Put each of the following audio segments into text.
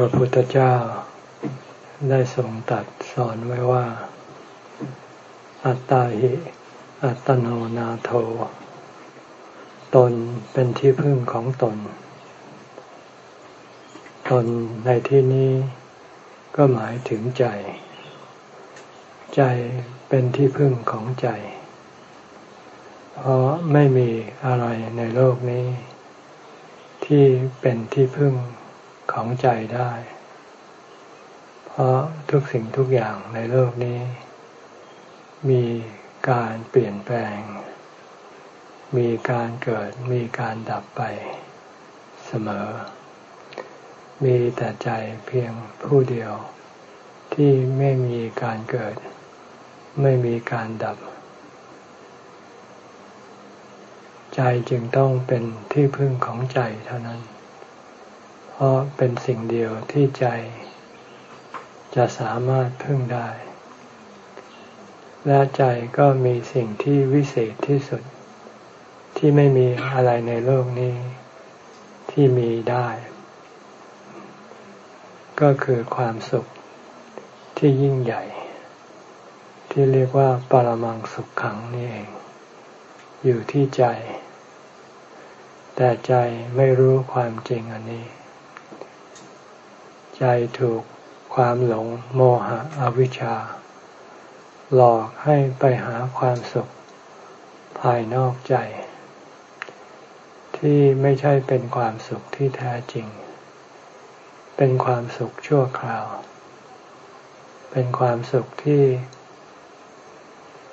พระพุทธเจ้าได้ทรงตัดสอนไว้ว่า อัตตาหิ อัตโนนาโถตนเป็นที่พึ่งของตน ตนในที่นี้ก็หมายถึงใจ ใจเป็นที่พึ่งของใจ เพราะไม่มีอะไรในโลกนี้ ที่เป็นที่พึ่ง ของใจได้ เพราะทุกสิ่งทุกอย่างในโลกนี้ มีการเปลี่ยนแปลง มีการเกิดมีการดับไปเสมอ มีแต่ใจเพียงผู้เดียว ที่ไม่มีการเกิด ไม่มีการดับ ใจจึงต้องเป็นที่พึ่งของใจเท่านั้น เพราะเป็นสิ่งเดียวที่ใจ จะสามารถพึ่งได้ และใจก็มีสิ่งที่วิเศษที่สุด ที่ไม่มีอะไรในโลกนี้ ที่มีได้ ก็คือความสุขที่ยิ่งใหญ่ ที่เรียกว่าปรมังสุขขังนี่เอง อยู่ที่ใจ แต่ใจไม่รู้ความจริงอันนี้ ใจถูกความหลงโมหะอวิชชา หลอกให้ไปหาความสุข ภายนอกใจ ที่ไม่ใช่เป็นความสุขที่แท้จริง เป็นความสุขชั่วคราว เป็นความสุขที่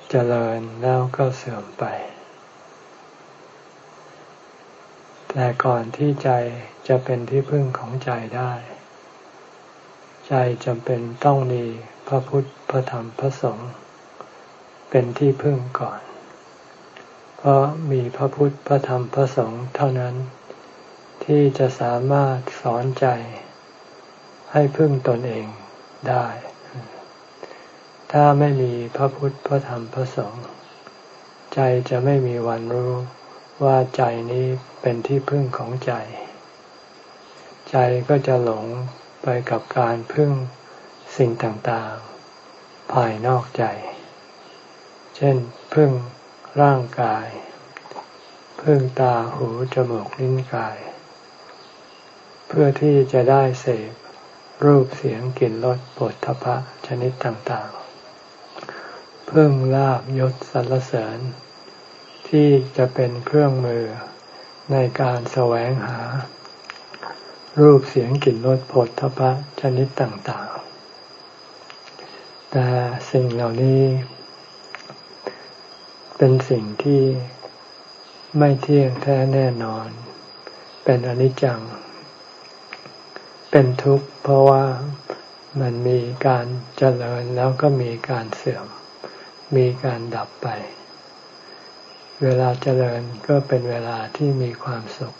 เจริญแล้วก็เสื่อมไป แต่ก่อนที่ใจจะเป็นที่พึ่งของใจได้ ใจจำเป็นต้องมีพระพุทธพระธรรมพระสงฆ์เป็นที่พึ่งก่อน เพราะมีพระพุทธพระธรรมพระสงฆ์เท่านั้น ที่จะสามารถสอนใจ ให้พึ่งตนเองได้ ถ้าไม่มีพระพุทธพระธรรมพระสงฆ์ใจจะไม่มีวันรู้ว่าใจนี้เป็นที่พึ่งของใจ ใจก็จะหลง ไปกับการพึ่งสิ่งต่างๆ ภายนอกใจ เช่น พึ่งร่างกาย พึ่งตาหูจมูกลิ้นกาย เพื่อที่จะได้เสพรูปเสียงกลิ่นรสปวดทพะชนิดต่างๆ พึ่งลาบยศสรรเสริญ ที่จะเป็นเครื่องมือในการแสวงหา รูปเสียงกลิ่นรสผลทพะชนิดต่างๆ แต่สิ่งเหล่านี้ เป็นสิ่งที่ไม่เที่ยงแท้แน่นอน เป็นอนิจจัง เป็นทุกข์เพราะว่ามันมีการเจริญแล้วก็มีการเสื่อม มีการดับไป เวลาเจริญก็เป็นเวลาที่มีความสุข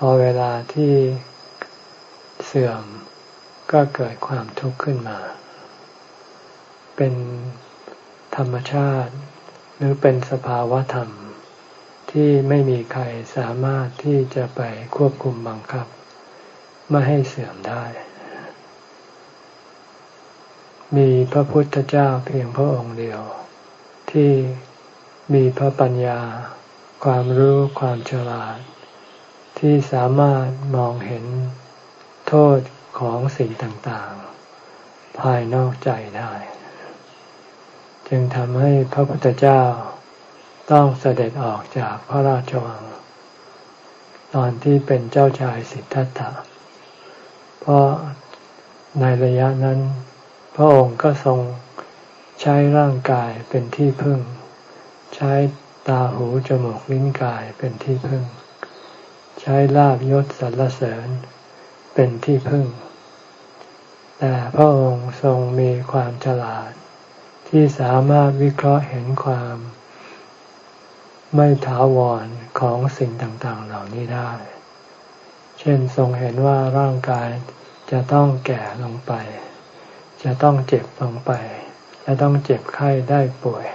พอเวลาที่เสื่อมก็เกิดความทุกข์ขึ้นมา เป็นธรรมชาติ หรือเป็นสภาวะธรรม ที่ไม่มีใครสามารถที่จะไปควบคุมบังคับ ไม่ให้เสื่อมได้ มีพระพุทธเจ้าเพียงพระองค์เดียว ที่มีพระปัญญา ความรู้ความฉลาด ที่สามารถมองเห็นโทษของสิ่งต่างๆ ภายนอกใจได้ จึงทำให้พระพุทธเจ้าต้องเสด็จออกจากพระราชวัง ตอนที่เป็นเจ้าชายสิทธัตถะ เพราะในระยะนั้น พระองค์ก็ทรงใช้ร่างกายเป็นที่พึ่ง ใช้ตาหูจมูกลิ้นกายเป็นที่พึ่ง ช้ลาบยศสรรเสริญเป็นที่พึ่ง แต่พระองค์ทรงมีความฉลาด ที่สามารถวิเคราะห์เห็นความ ไม่ถาวรของสิ่งต่างๆ เหล่านี้ได้ เช่นทรงเห็นว่าร่างกายจะต้องแก่ลงไป จะต้องเจ็บลงไป จะต้องเจ็บไข้ได้ป่วย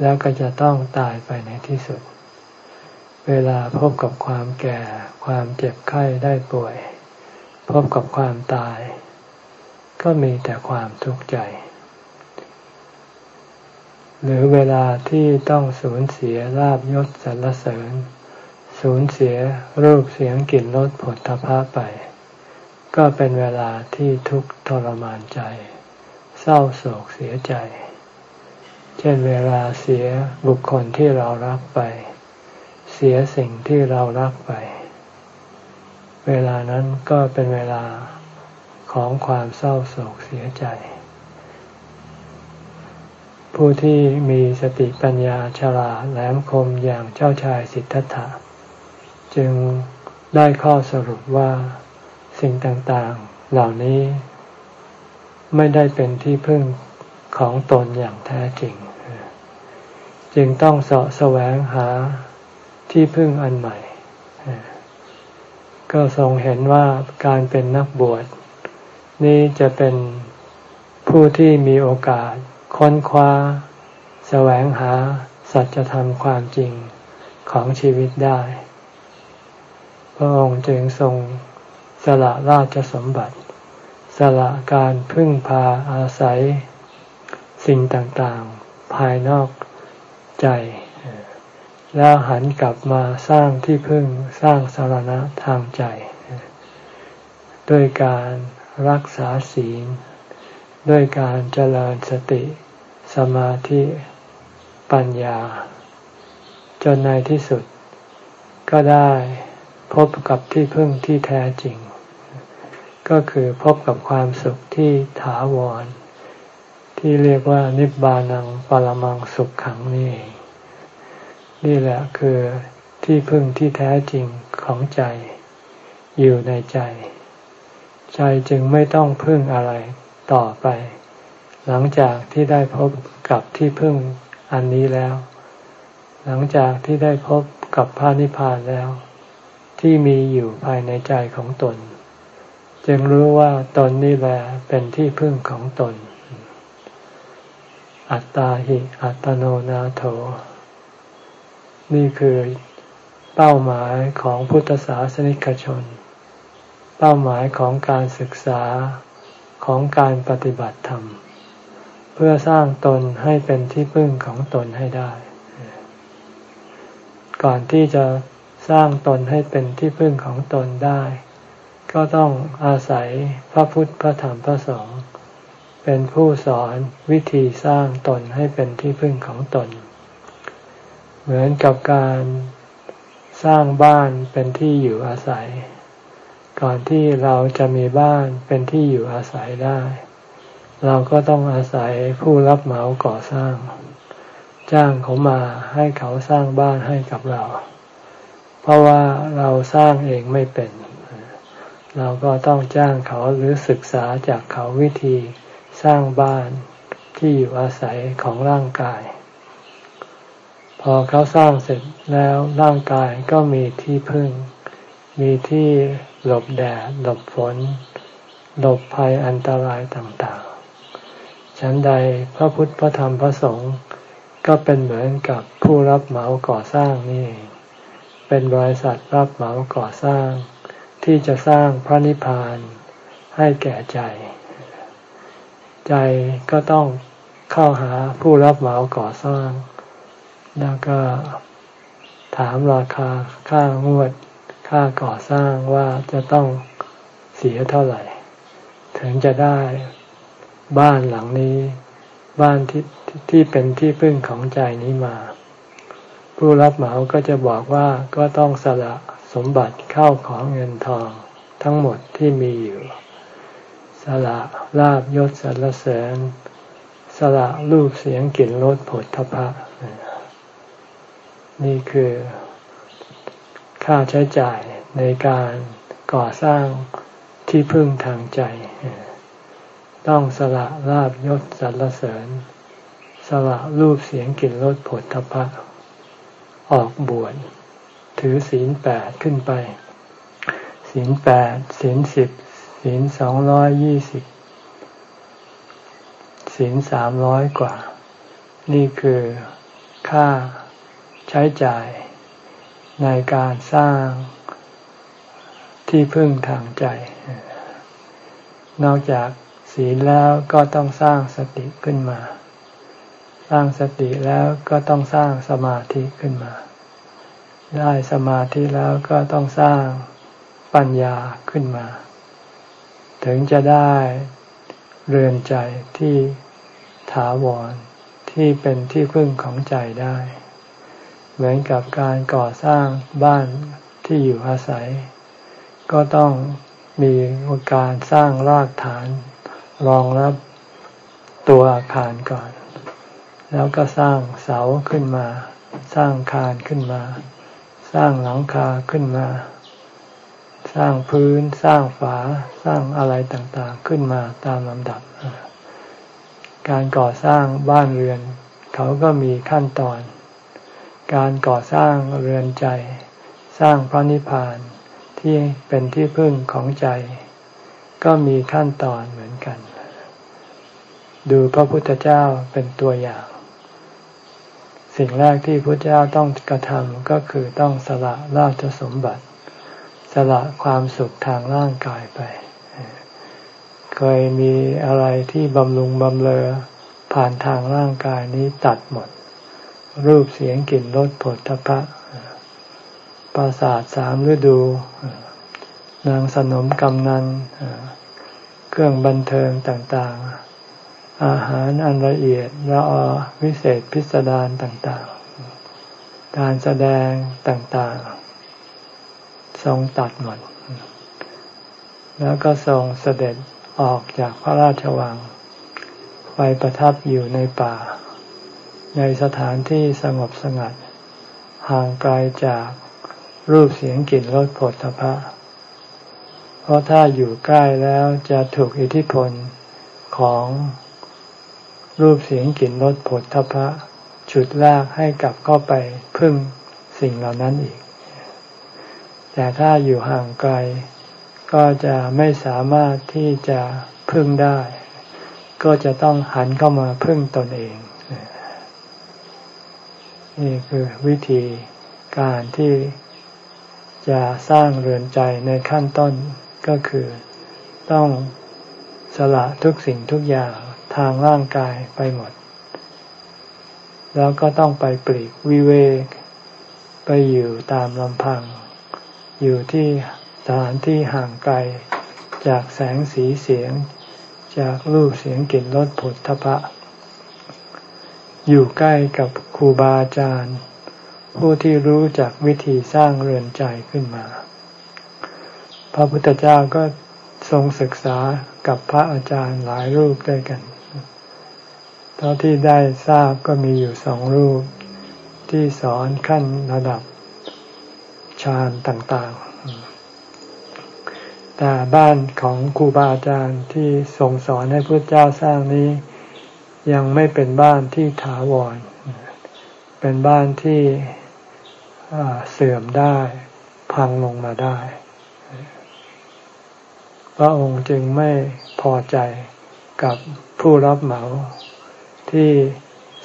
แล้วก็จะต้องตายไปในที่สุด เวลาพบกับความแก่ ความเจ็บไข้ได้ป่วย พบกับความตาย ก็มีแต่ความทุกข์ใจ หรือเวลาที่ต้องสูญเสียลาบยศสรรเสริญ สูญเสียรูปเสียงกลิ่นรสผลทพะไป ก็เป็นเวลาที่ทุกข์ทรมานใจ เศร้าโศกเสียใจ เช่นเวลาเสียบุคคลที่เรารักไป เสียสิ่งที่เรารักไป เวลานั้นก็เป็นเวลาของความเศร้าโศกเสียใจ ผู้ที่มีสติปัญญาฉลาดแหลมคมอย่างเจ้าชายสิทธัตถะ จึงได้ข้อสรุปว่าสิ่งต่างๆเหล่านี้ ไม่ได้เป็นที่พึ่งของตนอย่างแท้จริง จึงต้องเสาะแสวงหา ที่พึ่งอันใหม่ ก็ทรงเห็นว่าการเป็นนักบวช นี้จะเป็นผู้ที่มีโอกาส ค้นคว้า แสวงหาสัจธรรมความจริงของชีวิตได้ พระองค์จึงทรงสละราชสมบัติ สละการพึ่งพาอาศัย สิ่งต่างๆ ภายนอกใจ แล้วหันกลับมาสร้างที่พึ่งสร้างสารณะทางใจ ด้วยการรักษาศีล ด้วยการเจริญสติ สมาธิปัญญา จนในที่สุด ก็ได้พบกับที่พึ่งที่แท้จริง ก็คือพบกับความสุขที่ถาวร ที่เรียกว่านิบานังปรมังสุขขังนี่เอง นี่แหละคือที่พึ่งที่แท้จริงของใจ อยู่ในใจ ใจจึงไม่ต้องพึ่งอะไรต่อไป หลังจากที่ได้พบกับที่พึ่งอันนี้แล้ว หลังจากที่ได้พบกับพระนิพพานแล้ว ที่มีอยู่ภายในใจของตน จึงรู้ว่าตนนี่แหละเป็นที่พึ่งของตน อัตตาหิอัตโนนาโถ นี่คือเป้าหมายของพุทธศาสนิกชน เป้าหมายของการศึกษาของการปฏิบัติธรรม เพื่อสร้างตนให้เป็นที่พึ่งของตนให้ได้ ก่อนที่จะสร้างตนให้เป็นที่พึ่งของตนได้ ก็ต้องอาศัยพระพุทธพระธรรมพระสงฆ์เป็นผู้สอนวิธีสร้างตนให้เป็นที่พึ่งของตน เหมือนกับการสร้างบ้านเป็นที่อยู่อาศัย ก่อนที่เราจะมีบ้านเป็นที่อยู่อาศัยได้ เราก็ต้องอาศัยผู้รับเหมาก่อสร้าง จ้างเขามาให้เขาสร้างบ้านให้กับเรา เพราะว่าเราสร้างเองไม่เป็น เราก็ต้องจ้างเขาหรือศึกษาจากเขาวิธีสร้างบ้านที่อยู่อาศัยของร่างกาย อเขาสร้างเสร็จแล้วร่างกายก็มีที่พึ่ง มีที่หลบแดดหลบฝน หลบภัยอันตรายต่างๆ ฉันใดพระพุทธพระธรรมพระสงฆ์ก็เป็นเหมือนกับผู้รับเหมาก่อสร้างนี่ เป็นบริษัทรับเหมาก่อสร้าง ที่จะสร้างพระนิพพานให้แก่ใจ ใจก็ต้องเข้าหาผู้รับเหมาก่อสร้าง แล้วก็ถามราคาค่างวด ค่าก่อสร้างว่าจะต้องเสียเท่าไหร่ ถึงจะได้บ้านหลังนี้ บ้านที่ที่เป็นที่พึ่งของใจนี้มา ผู้รับเหมาก็จะบอกว่าก็ต้องสละสมบัติเข้าของเงินทองทั้งหมดที่มีอยู่ สละลาบยศสรรเสริญ สละรูปเสียงกลิ่นรสผลทพะ นี่คือ ค่าใช้จ่ายในการก่อสร้างที่พึ่งทางใจ ต้องสละลาบยศสรรเสริญ สละรูปเสียงกลิ่นรสผลทพะ ออกบวชถือศีลแปดขึ้นไป ศีลแปดศีลสิบศีลสองร้อยยี่สิบศีลสามร้อยกว่า นี่คือค่า ช้จ่ายในการสร้างที่พึ่งทางใจ นอกจากศีลแล้วก็ต้องสร้างสติขึ้นมา สร้างสติแล้วก็ต้องสร้างสมาธิขึ้นมา ได้สมาธิแล้วก็ต้องสร้างปัญญาขึ้นมา ถึงจะได้เรือนใจที่ถาวรที่เป็นที่พึ่งของใจได้ เหมือนกับการก่อสร้างบ้านที่อยู่อาศัย ก็ต้องมีการสร้างรากฐานรองรับตัวอาคารก่อน แล้วก็สร้างเสาขึ้นมา สร้างคานขึ้นมา สร้างหลังคาขึ้นมา สร้างพื้น สร้างฝา สร้างอะไรต่างๆขึ้นมาตามลำดับ การก่อสร้างบ้านเรือน เขาก็มีขั้นตอน การก่อสร้างเรือนใจ สร้างพระนิพพานที่เป็นที่พึ่งของใจ ก็มีขั้นตอนเหมือนกัน ดูพระพุทธเจ้าเป็นตัวอย่าง สิ่งแรกที่พระเจ้าต้องกระทำก็คือต้องสละราชสมบัติ สละความสุขทางร่างกายไป เคยมีอะไรที่บำรุงบำเรอผ่านทางร่างกายนี้ตัดหมด รูปเสียงกลิ่นรสผลทพะปราสาทสามฤดู นางสนมกำนัน เครื่องบันเทิงต่างๆ อาหารอันละเอียดละออวิเศษพิสดารต่างๆ การแสดงต่างๆ ทรงตัดหมด แล้วก็ทรงเสด็จออกจากพระราชวัง ไปประทับอยู่ในป่า ในสถานที่สงบสงัด ห่างไกลจากรูปเสียงกลิ่นรสผลพระเพราะถ้าอยู่ใกล้แล้วจะถูกอิทธิพลของรูปเสียงกลิ่นรสผลทพะฉุดลากให้กลับเข้าไปพึ่งสิ่งเหล่านั้นอีก แต่ถ้าอยู่ห่างไกล ก็จะไม่สามารถที่จะพึ่งได้ ก็จะต้องหันเข้ามาพึ่งตนเอง นี่คือวิธีการที่จะสร้างเรือนใจในขั้นต้นก็คือต้องสละทุกสิ่งทุกอย่างทางร่างกายไปหมด แล้วก็ต้องไปปลีกวิเวก ไปอยู่ตามลำพัง อยู่ที่สถานที่ห่างไกล จากแสงสีเสียง จากรูปเสียงกลิ่นรสผลทพะ อยู่ใกล้กับครูบาอาจารย์ ผู้ที่รู้จักวิธีสร้างเรือนใจขึ้นมา พระพุทธเจ้าก็ทรงศึกษากับพระอาจารย์หลายรูปด้วยกัน เท่าที่ได้ทราบก็มีอยู่สองรูปที่สอนขั้นระดับฌานต่างๆ แต่บ้านของครูบาอาจารย์ที่ทรงสอนให้พระเจ้าสร้างนี้ ยังไม่เป็นบ้านที่ถาวร เป็นบ้านที่เสื่อมได้พังลงมาได้ พระองค์จึงไม่พอใจกับผู้รับเหมาที่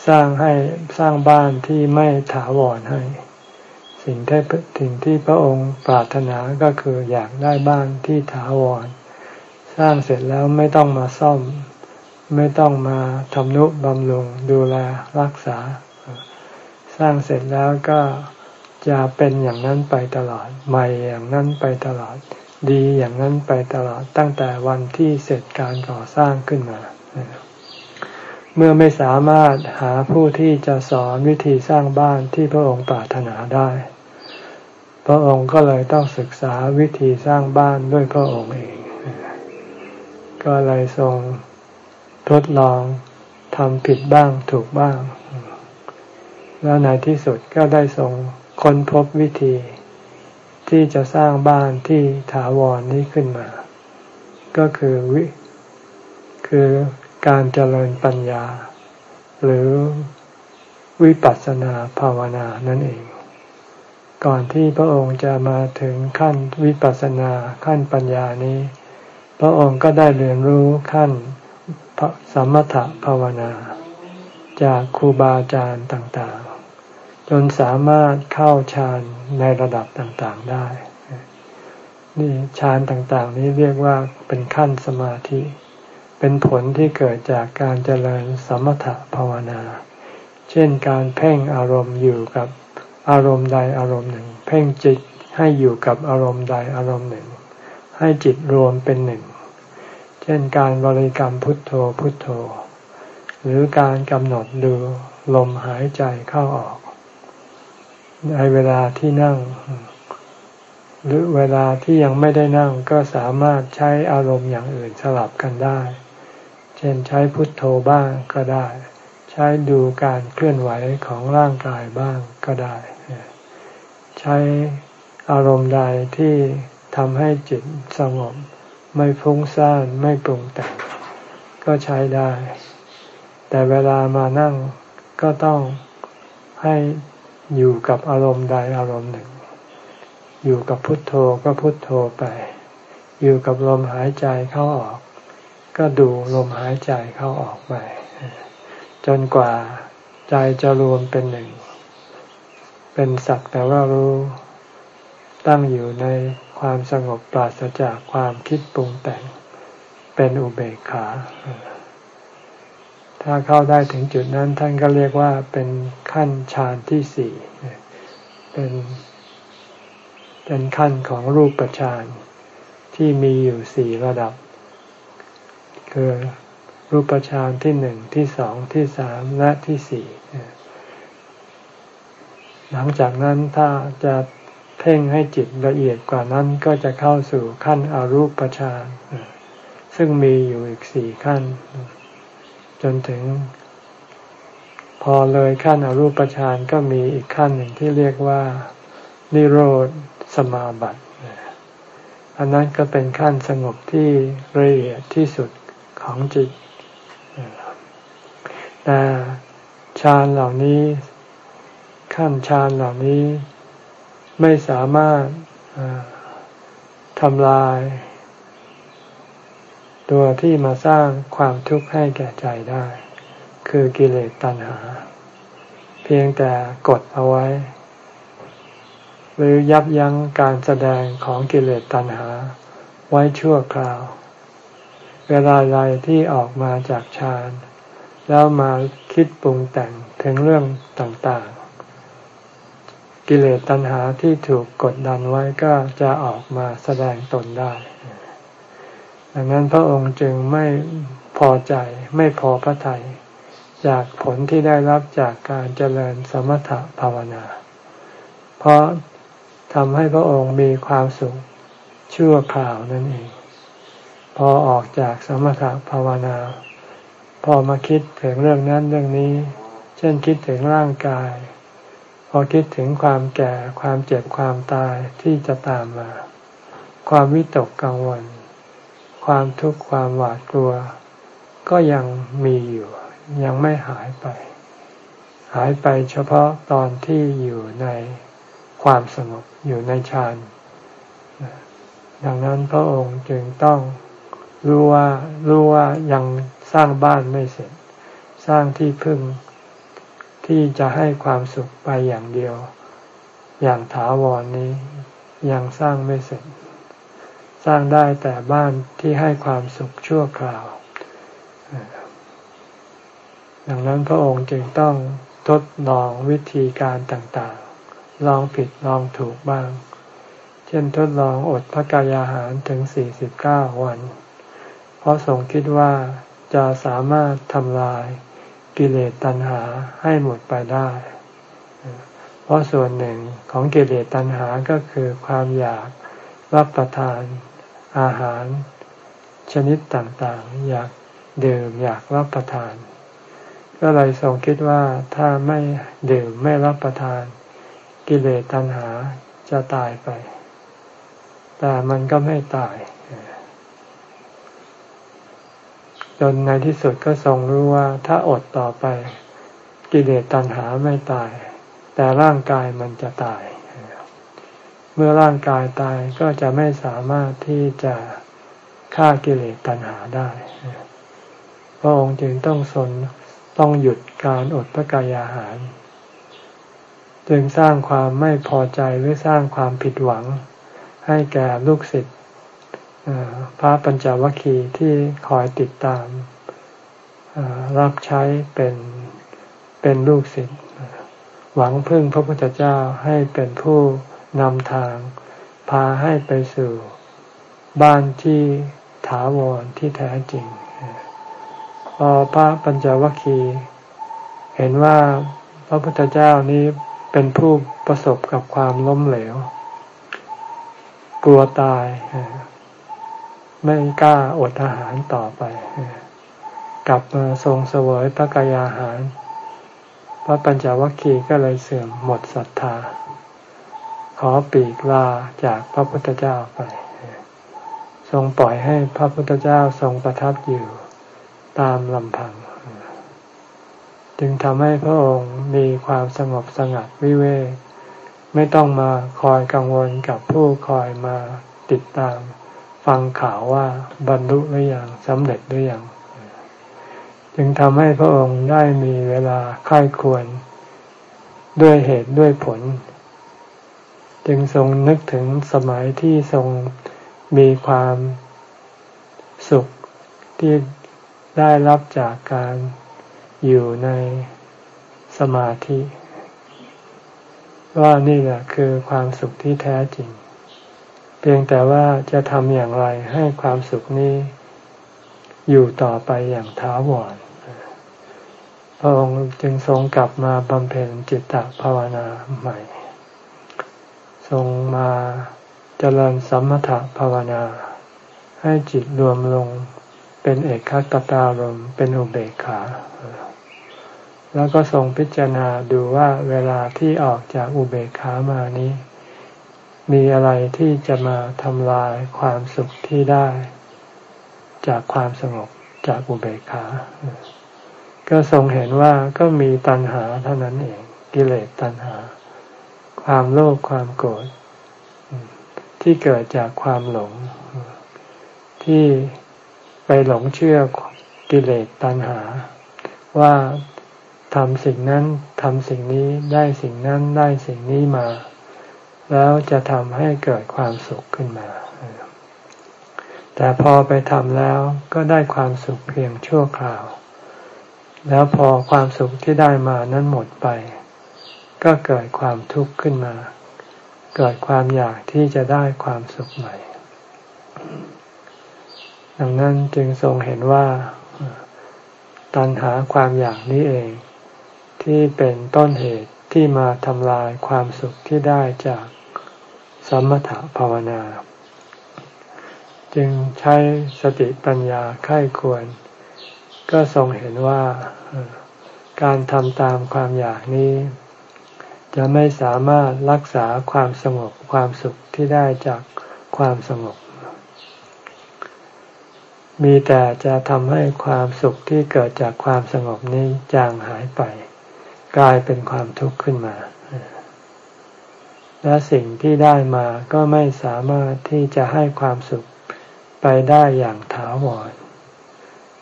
สร้างให้สร้างบ้านที่ไม่ถาวรให้ สิ่งที่สิ่งที่พระองค์ปรารถนาก็คืออยากได้บ้านที่ถาวร สร้างเสร็จแล้วไม่ต้องมาซ่อม ไม่ต้องมาทำนุบำรุงดูแลรักษา สร้างเสร็จแล้วก็จะเป็นอย่างนั้นไปตลอด ใหม่อย่างนั้นไปตลอด ดีอย่างนั้นไปตลอดตั้งแต่วันที่เสร็จการก่อสร้างขึ้นมา เมื่อไม่สามารถหาผู้ที่จะสอนวิธีสร้างบ้านที่พระองค์ปรารถนาได้ พระองค์ก็เลยต้องศึกษาวิธีสร้างบ้านด้วยพระองค์เอง ก็เลยทรง ทดลองทำผิดบ้างถูกบ้าง แล้วในที่สุดก็ได้ทรงค้นพบวิธี ที่จะสร้างบ้านที่ถาวรนนี้ขึ้นมา ก็คือวิคือการเจริญปัญญา หรือวิปัสสนาภาวนานั่นเอง ก่อนที่พระองค์จะมาถึงขั้นวิปัสสนาขั้นปัญญานี้ พระองค์ก็ได้เรียนรู้ขั้น สมถภาวนา จากครูบาอาจารย์ต่างๆ จนสามารถเข้าฌานในระดับต่างๆได้ นี่ฌานต่างๆ นี้เรียกว่าเป็นขั้นสมาธิ เป็นผลที่เกิดจากการเจริญสมถภาวนา เช่นการเพ่งอารมณ์อยู่กับอารมณ์ใดอารมณ์หนึ่ง เพ่งจิตให้อยู่กับอารมณ์ใดอารมณ์หนึ่ง ให้จิตรวมเป็นหนึ่ง เช่นการบริกรรมพุทโธพุทโธ หรือการกำหนดดูลมหายใจเข้าออก ในเวลาที่นั่ง หรือเวลาที่ยังไม่ได้นั่งก็สามารถใช้อารมณ์อย่างอื่นสลับกันได้ เช่นใช้พุทโธบ้างก็ได้ ใช้ดูการเคลื่อนไหวของร่างกายบ้างก็ได้ ใช้อารมณ์ใดที่ทำให้จิตสงบ ไม่ฟุ้งซ่านไม่ปรุงแต่งก็ใช้ได้ แต่เวลามานั่งก็ต้องให้อยู่กับอารมณ์ใดอารมณ์หนึ่ง อยู่กับพุทโธก็พุทโธไป อยู่กับลมหายใจเข้าออก ก็ดูลมหายใจเข้าออกไป จนกว่าใจจะรวมเป็นหนึ่ง เป็นสักแต่ว่ารู้ตั้งอยู่ใน ความสงบปราศจากความคิดปรุงแต่ง เป็นอุเบกขา ถ้าเข้าได้ถึงจุดนั้นท่านก็เรียกว่าเป็นขั้นฌานที่สี่เป็นเป็นขั้นของรูปฌานที่มีอยู่สี่ระดับ คือรูปฌานที่หนึ่งที่สองที่สามและที่สี่หลังจากนั้นถ้าจะ เพ่งให้จิตละเอียดกว่านั้นก็จะเข้าสู่ขั้นอรูปฌานซึ่งมีอยู่อีกสี่ขั้น จนถึง พอเลยขั้นอรูปฌานก็มีอีกขั้นหนึ่งที่เรียกว่า นิโรธสมาบัติอันนั้นก็เป็นขั้นสงบที่ละเอียดที่สุดของจิตแต่ฌานเหล่านี้ขั้นฌานเหล่านี้ ไม่สามารถทำลาย ตัวที่มาสร้างความทุกข์ให้แก่ใจได้ คือกิเลสตัณหา เพียงแต่กดเอาไว้ หรือยับยั้งการแสดงของกิเลสตัณหา ไว้ชั่วคราว เวลาใดที่ออกมาจากฌานแล้วมาคิดปรุงแต่งถึงเรื่องต่าง กิเลสตัณหาที่ถูกกดดันไว้ก็จะออกมาแสดงตนได้ ดังนั้นพระองค์จึงไม่พอใจไม่พอพระทยัยจากผลที่ได้รับจากการเจริญสมถะภาวนา เพราะทำให้พระองค์มีความสุขชั่วคราวนั่นเอง พอออกจากสมถะภาวนา พอมาคิดถึงเรื่องนั้นเรื่องนี้ เช่นคิดถึงร่างกาย พอคิดถึงความแก่ความเจ็บความตายที่จะตามมา ความวิตกกังวล ความทุกข์ความหวาดกลัว ก็ยังมีอยู่ ยังไม่หายไป หายไปเฉพาะตอนที่อยู่ในความสงบอยู่ในฌานดังนั้นพระองค์จึงต้องรู้ว่ารู้ว่ายังสร้างบ้านไม่เสร็จ สร้างที่พึ่ง ที่จะให้ความสุขไปอย่างเดียว อย่างถาวรนนี้ยังสร้างไม่เสร็จ สร้างได้แต่บ้านที่ให้ความสุขชั่วคราวดังนั้นพระองค์จึงต้องทดลองวิธีการต่างๆ ลองผิดลองถูกบ้าง เช่นทดลองอดพระกายอาหารถึง 49 วัน เพราะทรงคิดว่าจะสามารถทำลาย กิเลสตัณหาให้หมดไปได้ เพราะส่วนหนึ่งของกิเลสตัณหาก็คือความอยากรับประทานอาหารชนิดต่างๆ อยากดื่มอยากรับประทาน ก็เลยทรงคิดว่าถ้าไม่ดื่มไม่รับประทาน กิเลสตัณหาจะตายไป แต่มันก็ไม่ตาย จนในที่สุดก็ทรงรู้ว่าถ้าอดต่อไป กิเลสตัณหาไม่ตาย แต่ร่างกายมันจะตาย เมื่อร่างกายตายก็จะไม่สามารถที่จะฆ่ากิเลสตัณหาได้ พระองค์จึงต้องสนต้องหยุดการอดพระกายอาหาร จึงสร้างความไม่พอใจหรือสร้างความผิดหวัง ให้แก่ลูกศิษย์ พระปัญจวัคคีย์ที่คอยติดตามรับใช้เป็นเป็นลูกศิษย์หวังพึ่งพระพุทธเจ้าให้เป็นผู้นำทาง พาให้ไปสู่ บ้านที่ถาวรที่แท้จริง พอพระปัญจวัคคีย์เห็นว่าพระพุทธเจ้านี้เป็นผู้ประสบกับความล้มเหลว กลัวตาย ไม่กล้าอดอาหารต่อไป กลับมาทรงเสวยพระกายอาหาร พระปัญจวัคคีย์ก็เลยเสื่อมหมดศรัทธา ขอปีกลาจากพระพุทธเจ้าไป ทรงปล่อยให้พระพุทธเจ้าทรงประทับอยู่ตามลำพัง จึงทำให้พระองค์มีความสงบสงัดวิเวกไม่ต้องมาคอยกังวลกับผู้คอยมาติดตาม ฟังข่าวว่าบรรลุหรือยังสำเร็จหรือยังจึงทำให้พระองค์ได้มีเวลาค่ายควร ด้วยเหตุด้วยผล จึงทรงนึกถึงสมัยที่ทรงมีความสุขที่ได้รับจากการอยู่ในสมาธิ ว่านี่แหละคือความสุขที่แท้จริง เพียงแต่ว่าจะทำอย่างไรให้ความสุขนี้ อยู่ต่อไปอย่างท้าวรพระองค์จึงทรงกลับมาบำเพ็ญจิตตภาวนาใหม่ ทรงมาเจริญสมถภาวนา ให้จิตรวมลงเป็นเอกคตารมเป็นอุเบกขา แล้วก็ทรงพิจารณาดูว่าเวลาที่ออกจากอุเบกขามานี้ มีอะไรที่จะมาทำลายความสุขที่ได้ จากความสงบจากอุเบกขา ก็ทรงเห็นว่าก็มีตัณหาเท่านั้นเอง กิเลสตัณหา ความโลภความโกรธที่เกิดจากความหลง ที่ไปหลงเชื่อกิเลสตัณหา ว่าทำสิ่งนั้นทำสิ่งนี้ได้สิ่งนั้นได้สิ่งนี้มา แล้วจะทำให้เกิดความสุขขึ้นมา แต่พอไปทำแล้วก็ได้ความสุขเพียงชั่วคราว แล้วพอความสุขที่ได้มานั้นหมดไป ก็เกิดความทุกข์ขึ้นมา เกิดความอยากที่จะได้ความสุขใหม่ ดังนั้นจึงทรงเห็นว่าตัณหาความอยากนี้เอง ที่เป็นต้นเหตุที่มาทำลายความสุขที่ได้จาก สมถภาวนา จึงใช้สติปัญญาค่ายควร ก็ทรงเห็นว่าการทำตามความอยากนี้ จะไม่สามารถรักษาความสงบความสุขที่ได้จากความสงบ มีแต่จะทำให้ความสุขที่เกิดจากความสงบนี้จางหายไป กลายเป็นความทุกข์ขึ้นมา และสิ่งที่ได้มาก็ไม่สามารถที่จะให้ความสุขไปได้อย่างถาวร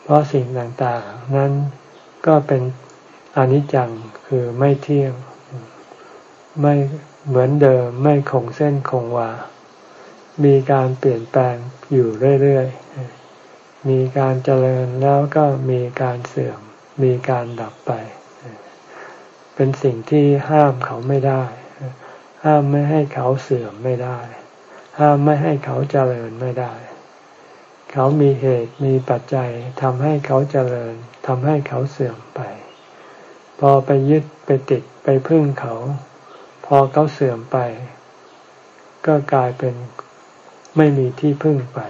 เพราะสิ่งต่างๆ นั้นก็เป็นอนิจจังคือไม่เที่ยงไม่เหมือนเดิมไม่คงเส้นคงวา มีการเปลี่ยนแปลงอยู่เรื่อยๆ มีการเจริญแล้วก็มีการเสื่อม มีการดับไป เป็นสิ่งที่ห้ามเขาไม่ได้ ห้ามไม่ให้เขาเสื่อมไม่ได้ ห้ามไม่ให้เขาเจริญไม่ได้ เขามีเหตุมีปัจจัยทำให้เขาเจริญทำให้เขาเสื่อมไป พอไปยึดไปติดไปพึ่งเขา พอเขาเสื่อมไป ก็กลายเป็นไม่มีที่พึ่งไป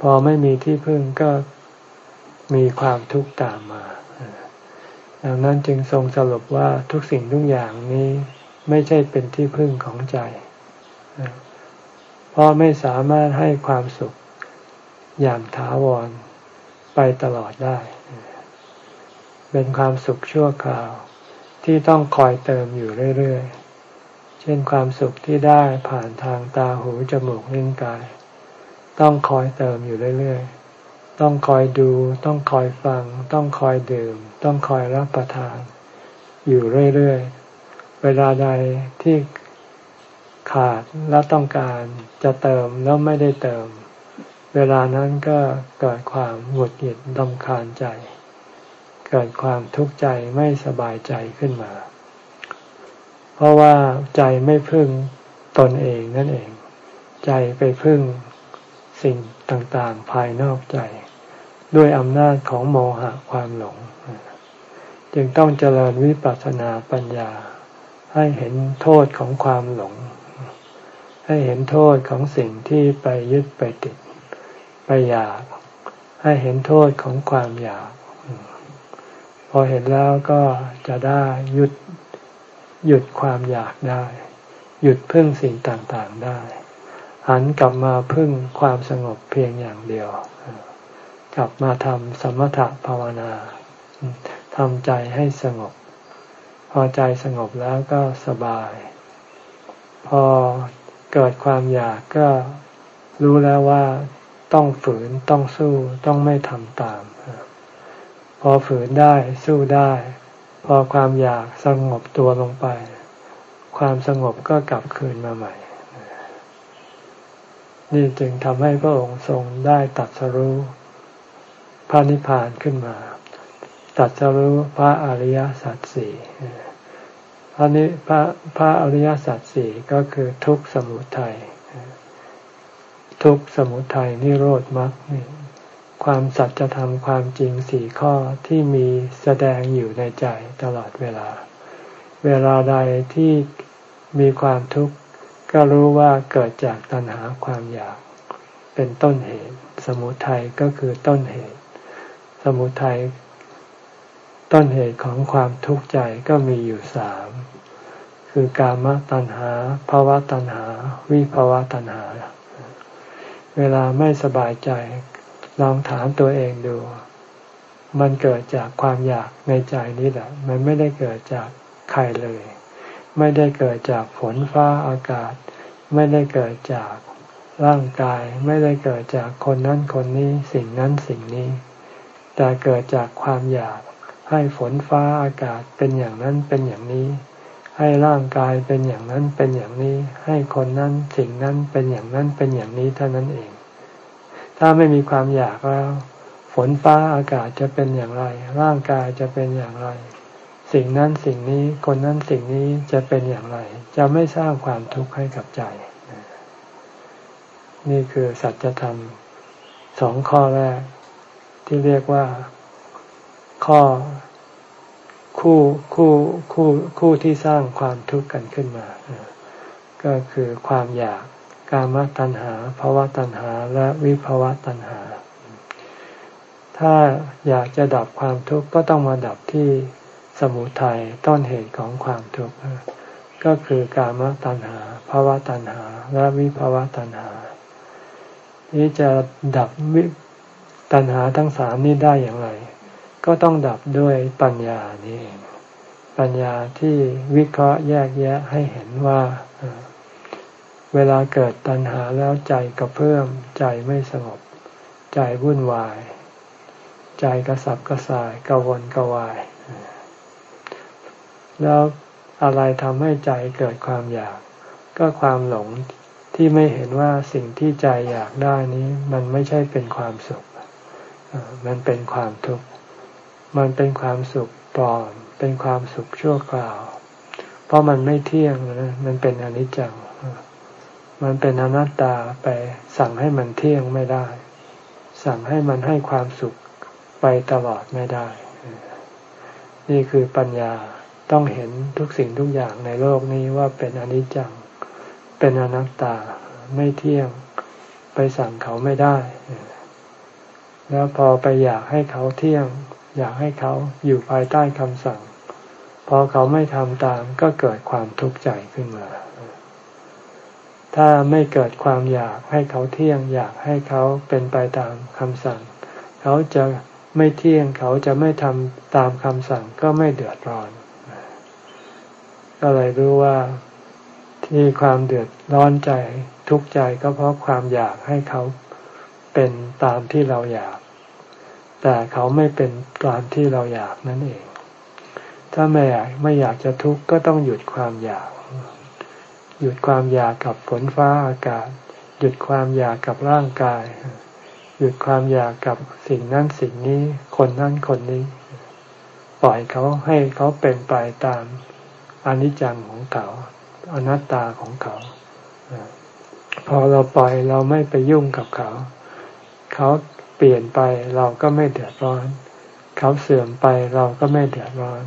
พอไม่มีที่พึ่งก็มีความทุกข์ตามมาดังนั้นจึงทรงสรุปว่าทุกสิ่งทุกอย่างนี้ ไม่ใช่เป็นที่พึ่งของใจ เพราะไม่สามารถให้ความสุขอย่างถาวรไปตลอดได้ เป็นความสุขชั่วคราวที่ต้องคอยเติมอยู่เรื่อยๆ เช่นความสุขที่ได้ผ่านทางตาหูจมูกลิ้นกาย ต้องคอยเติมอยู่เรื่อยๆ ต้องคอยดู ต้องคอยฟัง ต้องคอยดื่ม ต้องคอยรับประทาน อยู่เรื่อยๆ เวลาใดที่ขาดและต้องการจะเติมแล้วไม่ได้เติม เวลานั้นก็เกิดความหงุดหงิดดำคาญใจ เกิดความทุกข์ใจไม่สบายใจขึ้นมา เพราะว่าใจไม่พึ่งตนเองนั่นเอง ใจไปพึ่งสิ่งต่างๆ ภายนอกใจ ด้วยอำนาจของโมหะความหลง จึงต้องเจริญวิปัสสนาปัญญา ให้เห็นโทษของความหลง ให้เห็นโทษของสิ่งที่ไปยึดไปติด ไปอยาก ให้เห็นโทษของความอยาก พอเห็นแล้วก็จะได้หยุดหยุดความอยากได้ หยุดพึ่งสิ่งต่างๆได้ หันกลับมาพึ่งความสงบเพียงอย่างเดียว กลับมาทำสมถะภาวนาทำใจให้สงบ พอใจสงบแล้วก็สบาย พอเกิดความอยากก็รู้แล้วว่าต้องฝืนต้องสู้ต้องไม่ทำตาม พอฝืนได้สู้ได้ พอความอยากสงบตัวลงไป ความสงบก็กลับคืนมาใหม่ นี่จึงทำให้พระองค์ทรงได้ตัดสรู้พระนิพพานขึ้นมา ตัดสรู้พระอริยสัจสี่พระนิพระพระอริยสัจสี่ก็คือทุกสมุทัยทุกสมุทัยนิโรธมรรคความสัจธรรมความจริงสี่ข้อที่มีแสดงอยู่ในใจตลอดเวลา เวลาใดที่มีความทุกข์ก็รู้ว่าเกิดจากตัณหาความอยาก เป็นต้นเหตุ สมุทัยก็คือต้นเหตุ สมุทัย ต้นเหตุของความทุกข์ใจก็มีอยู่สาม คือกามตัณหาภาวะตัณหา วิภาวะตัณหา เวลาไม่สบายใจ ลองถามตัวเองดู มันเกิดจากความอยากในใจนี้แหละ มันไม่ได้เกิดจากใครเลย ไม่ได้เกิดจากฝนฟ้าอากาศ ไม่ได้เกิดจากร่างกายไม่ได้เกิดจากคนนั้นคนนี้สิ่งนั้นสิ่งนี้ แต่เกิดจากความอยาก ให้ฝนฟ้าอากาศเป็นอย่างนั้นเป็นอย่างนี้ ให้ร่างกายเป็นอย่างนั้นเป็นอย่างนี้ ให้คนนั้นสิ่งนั้นเป็นอย่างนั้นเป็นอย่างนี้เท่านั้นเอง ถ้าไม่มีความอยากแล้ว ฝนฟ้าอากาศจะเป็นอย่างไร ร่างกายจะเป็นอย่างไร สิ่งนั้นสิ่งนี้คนนั้นสิ่งนี้จะเป็นอย่างไร จะไม่สร้างความทุกข์ให้กับใจ นี่คือสัจธรรมสองข้อแรกที่เรียกว่า ข้อคู่คู่คู่คู่ที่สร้างความทุกข์กันขึ้นมา ก็คือความอยากกามตัณหาภาวะตัณหาและวิภาวะตัณหา ถ้าอยากจะดับความทุกข์ก็ต้องมาดับที่สมุทัยต้นเหตุของความทุกข์ก็คือกามตัณหาภาวะตัณหา และวิภาวะตัณหา นี้จะดับวิตัณหาทั้งสามนี้ได้อย่างไร ก็ต้องดับด้วยปัญญานี่เองปัญญาที่วิเคราะห์แยกแยะให้เห็นว่า เวลาเกิดตัณหาแล้วใจกระเพื่อมใจไม่สงบ ใจวุ่นวาย ใจกระสับกระส่ายกระวนกระวาย แล้วอะไรทำให้ใจเกิดความอยาก ก็ความหลงที่ไม่เห็นว่าสิ่งที่ใจอยากได้นี้ มันไม่ใช่เป็นความสุข มันเป็นความทุกข์ มันเป็นความสุขปลอม เป็นความสุขชั่วคราว เพราะมันไม่เที่ยงนะมันเป็นอนิจจัง มันเป็นอนัตตาไปสั่งให้มันเที่ยงไม่ได้ สั่งให้มันให้ความสุขไปตลอดไม่ได้ นี่คือปัญญาต้องเห็นทุกสิ่งทุกอย่างในโลกนี้ว่าเป็นอนิจจัง เป็นอนัตตาไม่เที่ยงไปสั่งเขาไม่ได้ แล้วพอไปอยากให้เขาเที่ยง อยากให้เขาอยู่ภายใต้คำสั่ง พอเขาไม่ทำตามก็เกิดความทุกข์ใจขึ้นมา ถ้าไม่เกิดความอยากให้เขาเที่ยง อยากให้เขาเป็นไปตามคำสั่ง เขาจะไม่เที่ยงเขาจะไม่ทำตามคำสั่งก็ไม่เดือดร้อน ก็เลยรู้ว่าที่ความเดือดร้อนใจทุกข์ใจก็เพราะความอยากให้เขาเป็นตามที่เราอยาก แต่เขาไม่เป็นตามที่เราอยากนั่นเอง ถ้าไม่อยากไม่อยากจะทุกข์ก็ต้องหยุดความอยาก หยุดความอยากกับฝนฟ้าอากาศ หยุดความอยากกับร่างกาย หยุดความอยากกับสิ่งนั้นสิ่งนี้ คนนั้นคนนี้ ปล่อยเขาให้เขาเป็นไปตามอนิจจังของเขาอนัตตาของเขา พอเราปล่อยเราไม่ไปยุ่งกับเขา เขา เปลี่ยนไปเราก็ไม่เดือดร้อน เขาเสื่อมไปเราก็ไม่เดือดร้อน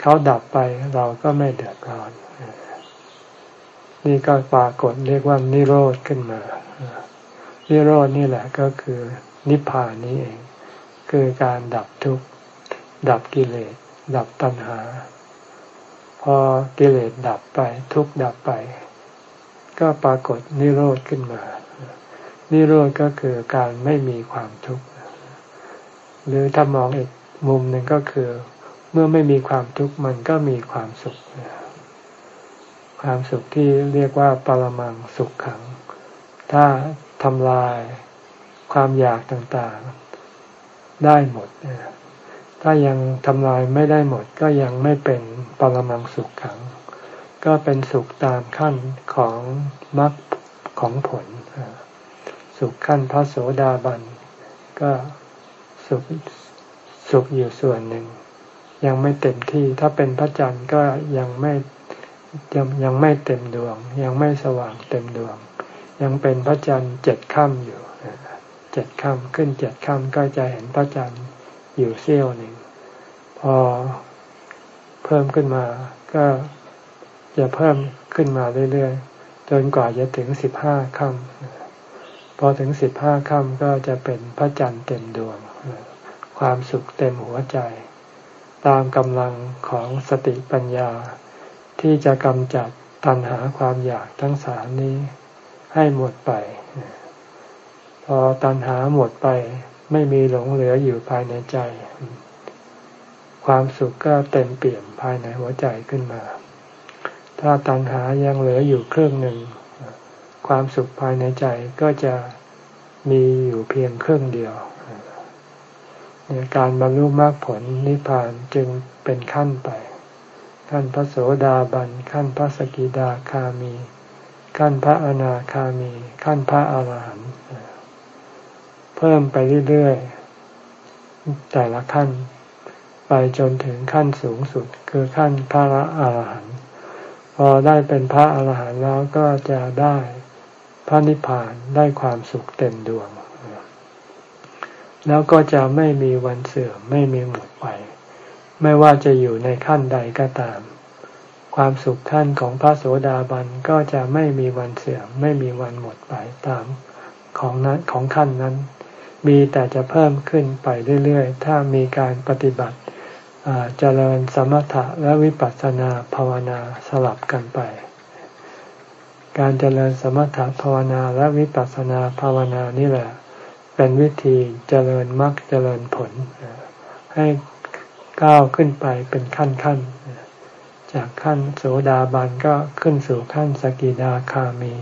เขาดับไปเราก็ไม่เดือดร้อน นี่ก็ปรากฏเรียกว่านิโรธขึ้นมานิโรธนี่แหละก็คือ นิพพานนี้เอง คือการดับทุกข์ดับกิเลส ดับตัณหา พอกิเลสดับไปทุกข์ดับไป ก็ปรากฏนิโรธขึ้นมา นิโรธก็คือการไม่มีความทุกข์หรือถ้ามองอีกมุมหนึ่งก็คือ เมื่อไม่มีความทุกข์มันก็มีความสุข ความสุขที่เรียกว่าปรมังสุขขัง ถ้าทำลายความอยากต่างๆได้หมด ถ้ายังทำลายไม่ได้หมด ก็ยังไม่เป็นปรมังสุขขัง ก็เป็นสุขตามขั้นของมรรคของผล สุขขั้นพระโสดาบัน ก็สุขสุขอยู่ส่วนหนึ่ง ยังไม่เต็มที่ถ้าเป็นพระจันทร์ก็ยังไม่ยังยังไม่เต็มดวง ยังไม่สว่างเต็มดวง ยังเป็นพระจันทร์เจ็ดค่ำอยู่เจ็ดค่ำขึ้นเจ็ดค่ำก็จะเห็นพระจันทร์อยู่เสี้ยวหนึ่ง พอเพิ่มขึ้นมาก็จะเพิ่มขึ้นมาเรื่อยๆจนกว่าจะถึงสิบห้าค่ำ อถึงสิบห้าค่ำก็จะเป็นพระจันทร์เต็มดวง ความสุขเต็มหัวใจ ตามกำลังของสติปัญญา ที่จะกำจัดตัณหาความอยากทั้งสามนี้ให้หมดไป พอตัณหาหมดไปไม่มีหลงเหลืออยู่ภายในใจ ความสุขก็เต็มเปี่ยมภายในหัวใจขึ้นมา ถ้าตัณหายังเหลืออยู่เครื่องหนึ่ง ความสุขภายในใจก็จะมีอยู่เพียงเครื่องเดียวการบรรลุมรรคผลนิพพานจึงเป็นขั้นไป ขั้นพระโสดาบัน ขั้นพระสกิดาคามี ขั้นพระอนาคามี ขั้นพระอาหารหันต์เพิ่มไปเรื่อยๆ แต่ละขั้น ไปจนถึงขั้นสูงสุด คือขั้นพระอาหารหันต์พอได้เป็นพระอาหารหันต์แล้วก็จะได้ พระนิพพานได้ความสุขเต็มดวง แล้วก็จะไม่มีวันเสื่อมไม่มีหมดไป ไม่ว่าจะอยู่ในขั้นใดก็ตาม ความสุขขั้นของพระโสดาบันก็จะไม่มีวันเสื่อมไม่มีวันหมดไปตามของนั้นของขั้นนั้น มีแต่จะเพิ่มขึ้นไปเรื่อยๆ ถ้ามีการปฏิบัติเจริญสมถะและวิปัสสนาภาวนาสลับกันไป การเจริญสมถภาวนาและวิปัสสนาภาวนานี่แหละ เป็นวิธีเจริญมรรคเจริญผล ให้ก้าวขึ้นไปเป็นขั้นขั้นจากขั้นโสดาบันก็ขึ้นสู่ขั้นสกิดาคามี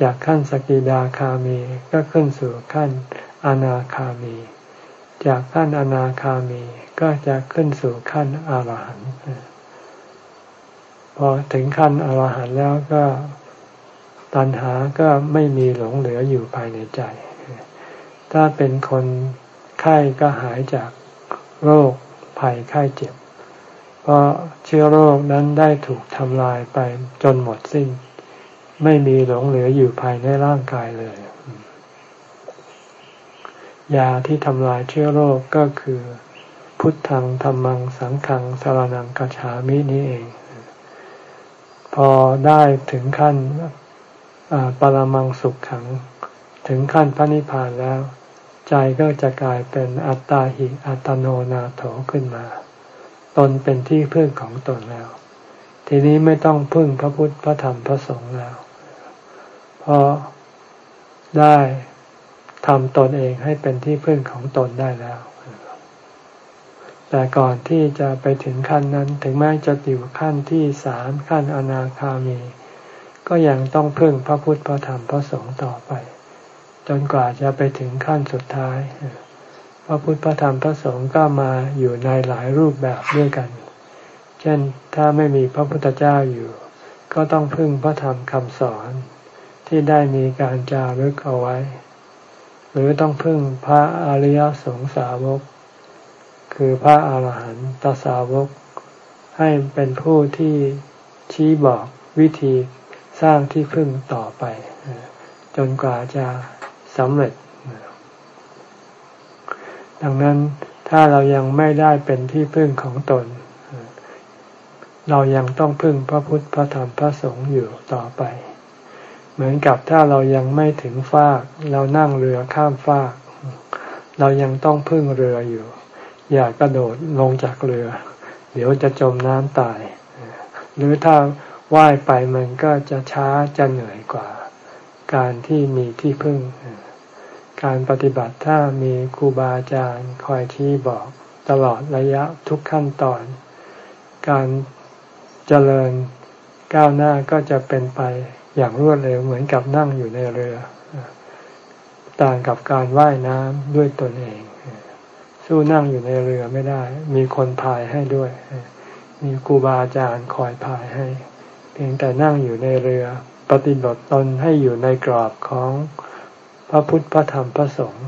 จากขั้นสกิดาคามีก็ขึ้นสู่ขั้นอนาคามี จากขั้นอนาคามีก็จะขึ้นสู่ขั้นอรหันต์พอถึงขั้นอรหันต์แล้วก็ ตัณหาก็ไม่มีหลงเหลืออยู่ภายในใจ ถ้าเป็นคนไข้ก็หายจากโรคภัยไข้เจ็บ เพราะเชื้อโรคนั้นได้ถูกทำลายไปจนหมดสิ้น ไม่มีหลงเหลืออยู่ภายในร่างกายเลยยาที่ทำลายเชื้อโรคก็คือ พุทธังธรรมังสังฆังสารนังกัจฉามินี้เอง พอได้ถึงขั้น ปรมังสุขขัง ถึงขั้นพระนิพพานแล้ว ใจก็จะกลายเป็นอัตตาหิอัตโนนาโถขึ้นมา ตนเป็นที่พึ่งของตนแล้ว ทีนี้ไม่ต้องพึ่งพระพุทธพระธรรมพระสงฆ์แล้ว เพราะได้ทำตนเองให้เป็นที่พึ่งของตนได้แล้ว แต่ก่อนที่จะไปถึงขั้นนั้น ถึงแม้จะอยู่ขั้นที่สามขั้นอนาคามี ก็ยังต้องพึ่งพระพุทธพระธรรมพระสงฆ์ต่อไป จนกว่าจะไปถึงขั้นสุดท้าย พระพุทธพระธรรมพระสงฆ์ก็มาอยู่ในหลายรูปแบบด้วยกัน เช่นถ้าไม่มีพระพุทธเจ้าอยู่ ก็ต้องพึ่งพระธรรมคำสอนที่ได้มีการจารึกเอาไว้ หรือต้องพึ่งพระอริยสงสาวก คือพระอาหารหันตสาวก ให้เป็นผู้ที่ชี้บอกวิธี สร้างที่พึ่งต่อไป จนกว่าจะสำเร็จ ดังนั้นถ้าเรายังไม่ได้เป็นที่พึ่งของตน เรายังต้องพึ่งพระพุทธพระธรรมพระสงฆ์อยู่ต่อไป เหมือนกับถ้าเรายังไม่ถึงฟากเรานั่งเรือข้ามฟาก เรายังต้องพึ่งเรืออยู่ อย่ากระโดดลงจากเรือ เดี๋ยวจะจมน้ำตาย หรือถ้า ว่ายไปมันก็จะช้าจะเหนื่อยกว่า การที่มีที่พึ่ง การปฏิบัติถ้ามีครูบาอาจารย์คอยชี้บอกตลอดระยะทุกขั้นตอน การเจริญก้าวหน้าก็จะเป็นไปอย่างรวดเร็วเหมือนกับนั่งอยู่ในเรือ ต่างกับการว่ายน้ำด้วยตนเอง สู้นั่งอยู่ในเรือไม่ได้ มีคนพายให้ด้วย มีครูบาอาจารย์คอยพายให้ เพียงแต่นั่งอยู่ในเรือ ปฏิบัติตนให้อยู่ในกรอบของพระพุทธพระธรรมพระสงฆ์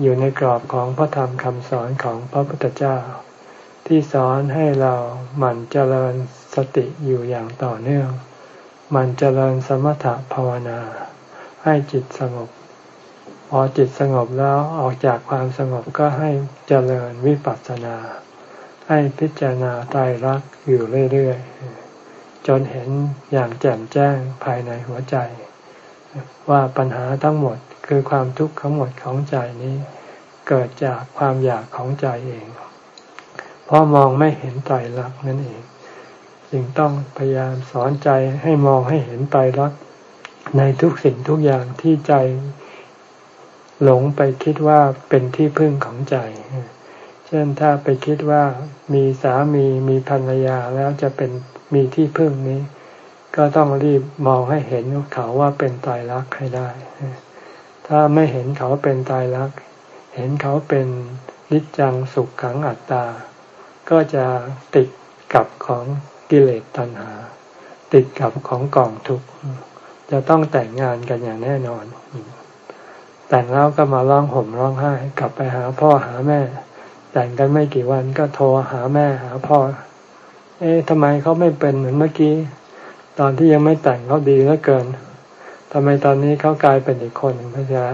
อยู่ในกรอบของพระธรรมคำสอนของพระพุทธเจ้า ที่สอนให้เราหมั่นเจริญสติอยู่อย่างต่อเนื่อง หมั่นเจริญสมถะภาวนา ให้จิตสงบ พอจิตสงบแล้วออกจากความสงบก็ให้เจริญวิปัสสนา ให้พิจารณาตายรักอยู่เรื่อยๆ จนเห็นอย่างแจ่มแจ้งภายในหัวใจ ว่าปัญหาทั้งหมดคือความทุกข์ทั้งหมดของใจนี้ เกิดจากความอยากของใจเองเพราะมองไม่เห็นไตรลักษณ์นั่นเองจึงต้องพยายามสอนใจให้มองให้เห็นไตรลักษณ์ในทุกสิ่งทุกอย่างที่ใจหลงไปคิดว่าเป็นที่พึ่งของใจ เช่นถ้าไปคิดว่ามีสามีมีภรรยาแล้วจะเป็น มีที่พึ่งนี้ ก็ต้องรีบมองให้เห็นเขาว่าเป็นตายรักให้ได้ ถ้าไม่เห็นเขาเป็นตายรัก เห็นเขาเป็นนิจจังสุขขังอัตตา ก็จะติดกับของกิเลสตัณหา ติดกับของกองทุกข์จะต้องแต่งงานกันอย่างแน่นอน แต่งแล้วก็มาร้องห่มร้องไห้ กลับไปหาพ่อหาแม่ แต่งกันไม่กี่วันก็โทรหาแม่หาพ่อ เอ๊ะทำไมเขาไม่เป็นเหมือนเมื่อกี้ ตอนที่ยังไม่แต่งเขาดีเหลือเกินทำไมตอนนี้เขากลายเป็นอีกคนหนึ่งพระเจ้า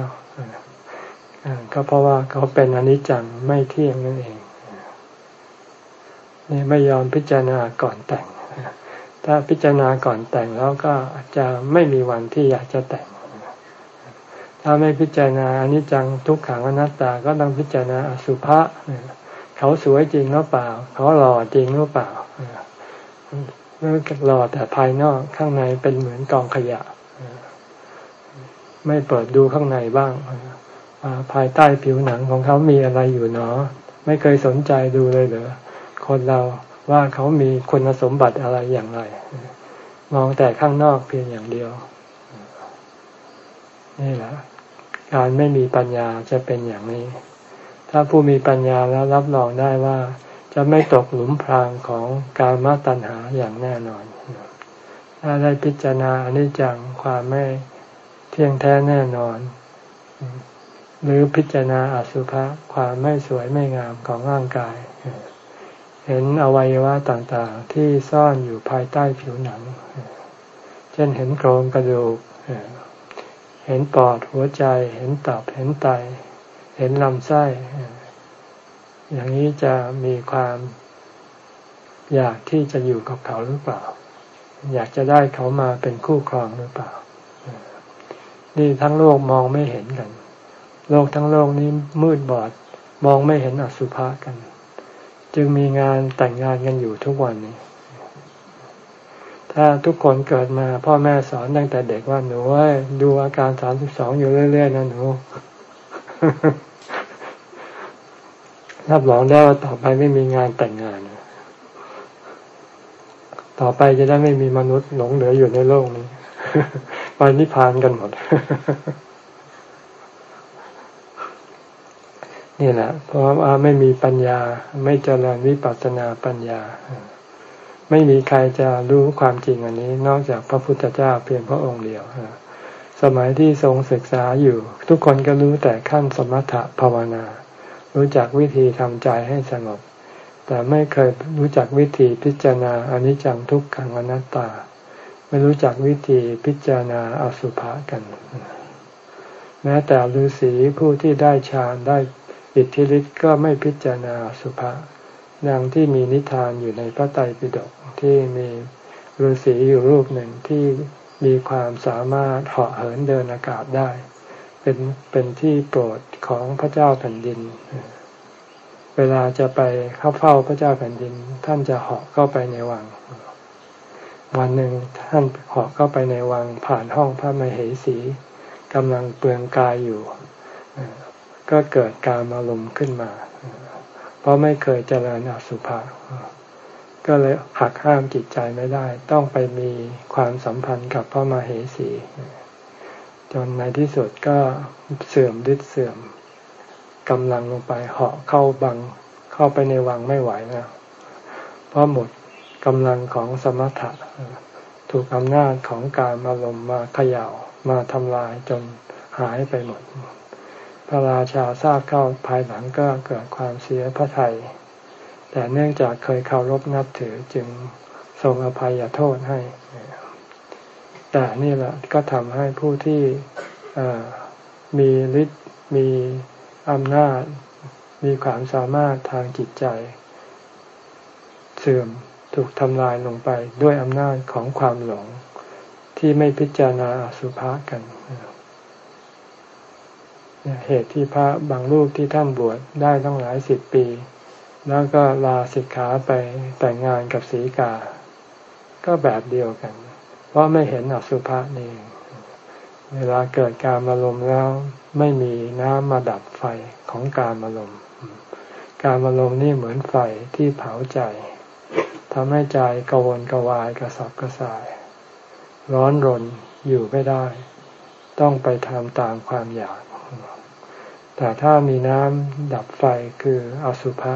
ก็เพราะว่าเขาเป็นอนิจจังไม่เที่ยงนั่นเองนี่ไม่ยอมพิจารณาก่อนแต่ง ถ้าพิจารณาก่อนแต่งแล้วก็อาจะไม่มีวันที่อยากจะแต่ง ถ้าไม่พิจารณาอนิจจังทุกขังอนัตตา ก็ต้องพิจารณาอสุภะเขาสวยจริงหรือเปล่า เขาหล่อจริงหรือเปล่า หรือหล่อแต่ภายนอกข้างในเป็นเหมือนกองขยะ ไม่เปิดดูข้างในบ้างภายใต้ผิวหนังของเขามีอะไรอยู่เนาะไม่เคยสนใจดูเลยเหรอคนเราว่าเขามีคุณสมบัติอะไรอย่างไร มองแต่ข้างนอกเพียงอย่างเดียว นี่แหละ การไม่มีปัญญาจะเป็นอย่างนี้ ถ้าผู้มีปัญญาแล้วรับรองได้ว่า จะไม่ตกหลุมพรางของการมาตัณหาอย่างแน่นอน ถ้าได้พิจารณาอนิจจังความไม่เที่ยงแท้แน่นอน หรือพิจารณาอสุภะความไม่สวยไม่งามของร่างกาย เห็นอวัยวะต่างๆ ที่ซ่อนอยู่ภายใต้ผิวหนัง เช่นเห็นโครงกระดูก เห็นปอดหัวใจ เห็นตับ เห็นไต เห็นลำไส้ อย่างนี้จะมีความอยากที่จะอยู่กับเขาหรือเปล่า อยากจะได้เขามาเป็นคู่ครองหรือเปล่า นี่ทั้งโลกมองไม่เห็นกัน โลกทั้งโลกนี้มืดบอดมองไม่เห็นอสุภะกัน จึงมีงานแต่งงานกันอยู่ทุกวันนี้ ถ้าทุกคนเกิดมา พ่อแม่สอนตั้งแต่เด็กว่าหนูดูอาการสามสิบสองอยู่เรื่อยๆนะหนู รับรองได้ว่าต่อไปไม่มีงานแต่งงาน ต่อไปจะได้ไม่มีมนุษย์หลงเหลืออยู่ในโลกนี้ไปนิพพานกันหมด นี่แหละ เพราะว่าไม่มีปัญญา ไม่เจริญวิปัสสนาปัญญา ไม่มีใครจะรู้ความจริงอันนี้ นอกจากพระพุทธเจ้าเพียงพระองค์เดียวสมัยที่ทรงศึกษาอยู่ ทุกคนก็รู้แต่ขั้นสมถะภาวนา รู้จักวิธีทำใจให้สงบ แต่ไม่เคยรู้จักวิธีพิจารณาอนิจจังทุกขังอนัตตา ไม่รู้จักวิธีพิจารณาอสุภะกัน แม้แต่ฤาษีผู้ที่ได้ฌานได้อิทธิฤทธิ์ก็ไม่พิจารณาอสุภะดังที่มีนิทานอยู่ในพระไตรปิฎกที่มีฤาษีอยู่รูปหนึ่งที่มีความสามารถเหาะเหินเดินอากาศได้ เป็นเป็นที่โปรดของพระเจ้าแผ่นดิน เวลาจะไปเข้าเฝ้าพระเจ้าแผ่นดิน ท่านจะเหาะเข้าไปในวัง วันหนึ่งท่านเหาะเข้าไปในวังผ่านห้องพระมเหสีกำลังเปลืองกายอยู่ ก็เกิดการอารมณ์ขึ้นมา เพราะไม่เคยเจริญอสุภะก็เลยหักห้ามจิตใจไม่ได้ ต้องไปมีความสัมพันธ์กับพระมเหสี จนในที่สุดก็เสื่อมดิดเสื่อมกำลังลงไปเหาะเข้าบังเข้าไปในวังไม่ไหวแล้วเพราะหมดกำลังของสมถะ ถูกอำนาจของการอารมณ์มาเขยา่ามาทำลายจนหายไปหมด พระราชาทราบเข้าภายหลังก็เกิดความเสียพระทัยแต่เนื่องจากเคยเคารพนับถือจึงทรงอภัยโทษให้ แต่นี่แหละก็ทำให้ผู้ที่มีฤทธิ์มีอำนาจ มีความสามารถทางจิตใจ เสื่อมถูกทำลายลงไปด้วยอำนาจของความหลง ที่ไม่พิจารณาสุภากันเหตุที่พระบางรูปที่ท่านบวชได้ตั้งหลายสิบปี แล้วก็ลาสิกขาไปแต่งงานกับสีกา ก็แบบเดียวกันเพราะไม่เห็นอสุภะนี่เวลาเกิดการอารมณ์แล้วไม่มีน้ำมาดับไฟของการอารมณ์การอารมณ์นี่เหมือนไฟที่เผาใจทำให้ใจกวนกวายกระสับกระส่าย ร้อนรนอยู่ไม่ได้ ต้องไปทำตามความอยาก แต่ถ้ามีน้ำดับไฟคืออสุภะ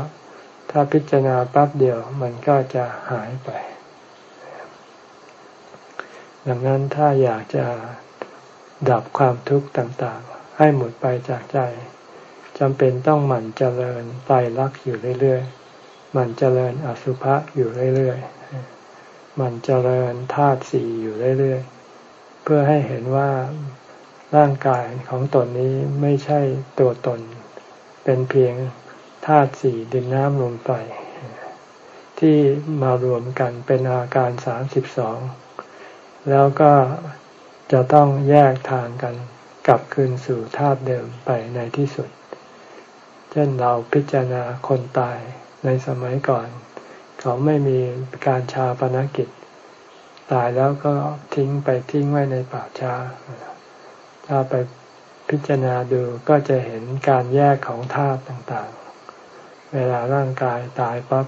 ถ้าพิจารณาปั๊บเดียวมันก็จะหายไป ดังนั้นถ้าอยากจะดับความทุกข์ต่างๆ ให้หมดไปจากใจจำเป็นต้องหมั่นเจริญไตรลักษณ์อยู่เรื่อยๆหมั่นเจริญอสุภะอยู่เรื่อยๆหมั่นเจริญธาตุสี่อยู่เรื่อยๆ เพื่อให้เห็นว่าร่างกายของตนนี้ไม่ใช่ตัวตน เป็นเพียงธาตุสี่ดินน้ำลมไฟที่มารวมกันเป็นอาการสามสิบสอง แล้วก็จะต้องแยกทางกันกลับคืนสู่ธาตุเดิมไปในที่สุด เช่นเราพิจารณาคนตายในสมัยก่อน เขาไม่มีการชาปนกิจ ตายแล้วก็ทิ้งไปทิ้งไว้ในป่าช้า ถ้าไปพิจารณาดูก็จะเห็นการแยกของธาตุต่างเวลาร่างกายตายปั๊บ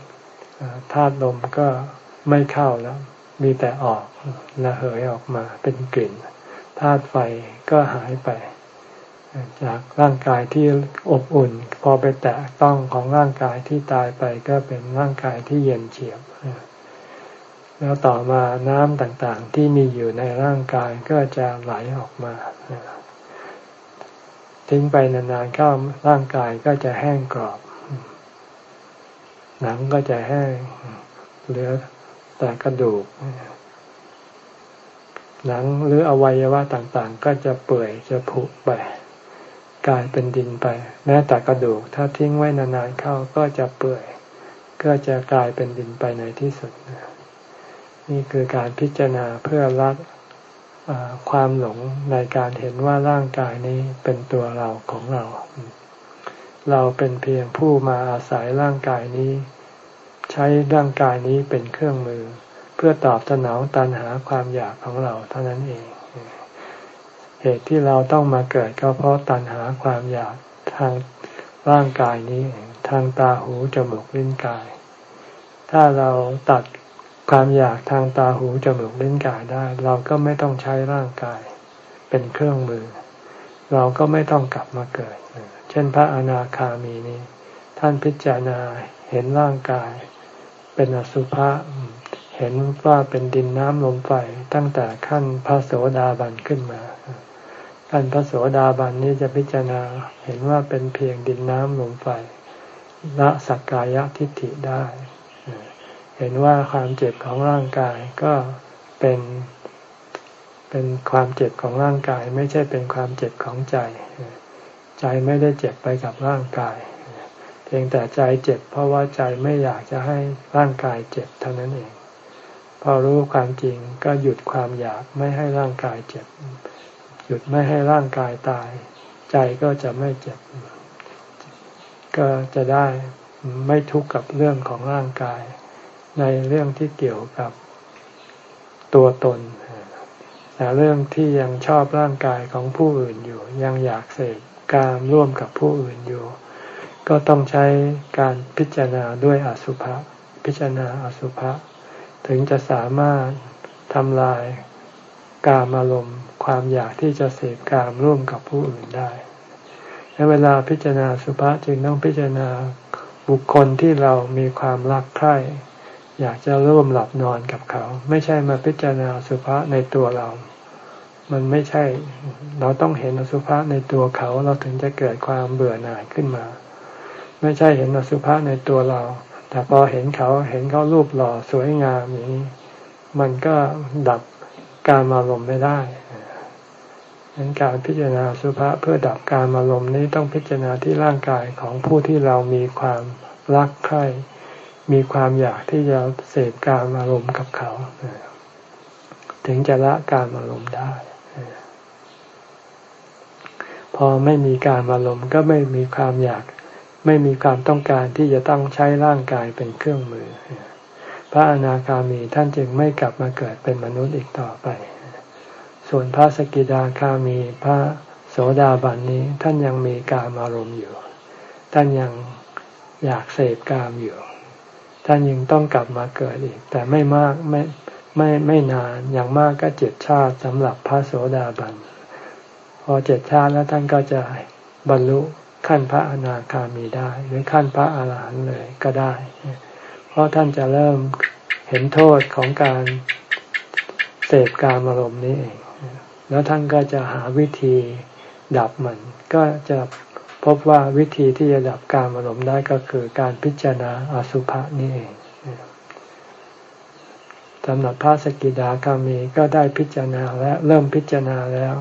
ธาตุลมก็ไม่เข้าแล้ว มีแต่ออกระเหยออกมาเป็นกลิ่นธาตุไฟก็หายไป จากร่างกายที่อบอุ่น พอไปแตะต้องของร่างกายที่ตายไปก็เป็นร่างกายที่เย็นเฉียบ แล้วต่อมาน้ำต่างๆที่มีอยู่ในร่างกายก็จะไหลออกมาทิ้งไปนานๆเข้าร่างกายก็จะแห้งกรอบ หนังก็จะแห้งเหลือ แต่กระดูก หนังหรืออวัยวะต่างๆ ก็จะเปื่อยจะผุไปกลายเป็นดินไป แม้แต่กระดูก ถ้าทิ้งไว้นานๆเข้าก็จะเปื่อย ก็จะกลายเป็นดินไปในที่สุด นี่คือการพิจารณาเพื่อรัดความหลงในการเห็นว่าร่างกายนี้เป็นตัวเราของเรา เราเป็นเพียงผู้มาอาศัยร่างกายนี้ ช้ร่างกายนี้เป็นเครื่องมือ เพื่อตอบสนองตันหาความอยากของเราเท่านั้นเอง เหตุที่เราต้องมาเกิดก็เพราะตันหาความอยากทางร่างกายนี้ทางตาหูจมูกลิ้นกาย ถ้าเราตัดความอยากทางตาหูจมูกลิ้นกายได้ เราก็ไม่ต้องใช้ร่างกาย เป็นเครื่องมือ เราก็ไม่ต้องกลับมาเกิด เช่นพระอนาคามีนี้ ท่านพิจารณาเห็นร่างกาย เป็นอสุภะเห็นว่าเป็นดินน้ำลมไฟตั้งแต่ขั้นพระโสดาบันขึ้นมาการพระโสดาบันนี้จะพิจารณาเห็นว่าเป็นเพียงดินน้ำลมไฟละสักกายทิฏฐิได้ เห็นว่าความเจ็บของร่างกายก็เป็นเป็นความเจ็บของร่างกาย ไม่ใช่เป็นความเจ็บของใจ ใจไม่ได้เจ็บไปกับร่างกาย เพียงแต่ใจเจ็บ เพราะว่าใจไม่อยากจะให้ร่างกายเจ็บเท่านั้นเอง พอรู้ความจริงก็หยุดความอยากไม่ให้ร่างกายเจ็บ หยุดไม่ให้ร่างกายตาย ใจก็จะไม่เจ็บ ก็จะได้ไม่ทุกข์กับเรื่องของร่างกาย ในเรื่องที่เกี่ยวกับตัวตนแต่เรื่องที่ยังชอบร่างกายของผู้อื่นอยู่ ยังอยากเสพการร่วมกับผู้อื่นอยู่ ก็ต้องใช้การพิจารณาด้วยอสุภะพิจารณาอสุภะถึงจะสามารถทำลายกามอารมณ์ความอยากที่จะเสพกามร่วมกับผู้อื่นได้ในเวลาพิจารณาสุภาษจึงต้องพิจารณาบุคคลที่เรามีความรักใคร่อยากจะร่วมหลับนอนกับเขา ไม่ใช่มาพิจารณาสุภาษในตัวเรา มันไม่ใช่ เราต้องเห็นอสุภะในตัวเขาเราถึงจะเกิดความเบื่อหน่ายขึ้นมา ไม่ใช่เห็นอสุภะในตัวเรา แต่พอเห็นเขาเห็นเขารูปหล่อสวยงามอย่างนี้ มันก็ดับการอารมณ์ไม่ได้ดังการพิจารณาสุภาษเพื่อดับการอารมณ์นี้ต้องพิจารณาที่ร่างกายของผู้ที่เรามีความรักใคร่ มีความอยากที่จะเสพการอารมณ์กับเขา ถึงจะละการอารมณ์ได้ พอไม่มีการอารมณ์ก็ไม่มีความอยาก ไม่มีความต้องการที่จะต้องใช้ร่างกายเป็นเครื่องมือ พระอนาคามีท่านจึงไม่กลับมาเกิดเป็นมนุษย์อีกต่อไป ส่วนพระสกิดาคามีพระโสดาบันนี้ท่านยังมีการอารมณ์อยู่ ท่านยังอยากเสพกามอยู่ ท่านยังต้องกลับมาเกิดอีก แต่ไม่มากไม่ไม่ไม่นานอย่างมากก็เจ็ดชาติสำหรับพระโสดาบัน พอเจ็ดชาติแล้วท่านก็จะบรรลุ ขั้นพระอนาคามีได้ หรือขั้นพระอาหารหันต์เลยก็ได้ เพราะท่านจะเริ่มเห็นโทษของการเสพการอารมณ์นี้เองแล้วท่านก็จะหาวิธีดับมัน ก็จะพบว่าวิธีที่จะดับการอารมณ์ได้ก็คือการพิจารณาอสุภะนี่เองสำหรับพระสกิดาคามีก็ได้พิจารณาและเริ่มพิจารณาแล้ว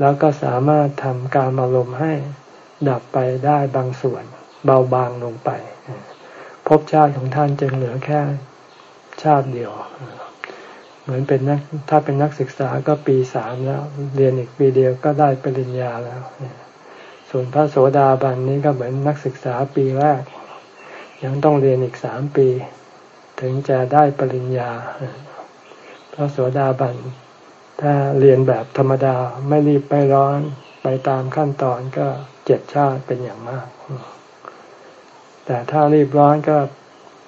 แล้วก็สามารถทำการอารมณ์ให้ ดับไปได้บางส่วน เบาบางลงไปภพชาติของท่านจึงเหลือแค่ชาติเดียว เหมือนเป็นนักถ้าเป็นนักศึกษาก็ปีสามแล้ว เรียนอีกปีเดียวก็ได้ปริญญาแล้ว ส่วนพระโสดาบันนี้ก็เหมือนนักศึกษาปีแรก ยังต้องเรียนอีกสามปี ถึงจะได้ปริญญา พระโสดาบันถ้าเรียนแบบธรรมดาไม่รีบไปร้อน ตามขั้นตอนก็เจ็ดชาติเป็นอย่างมาก แต่ถ้ารีบร้อนก็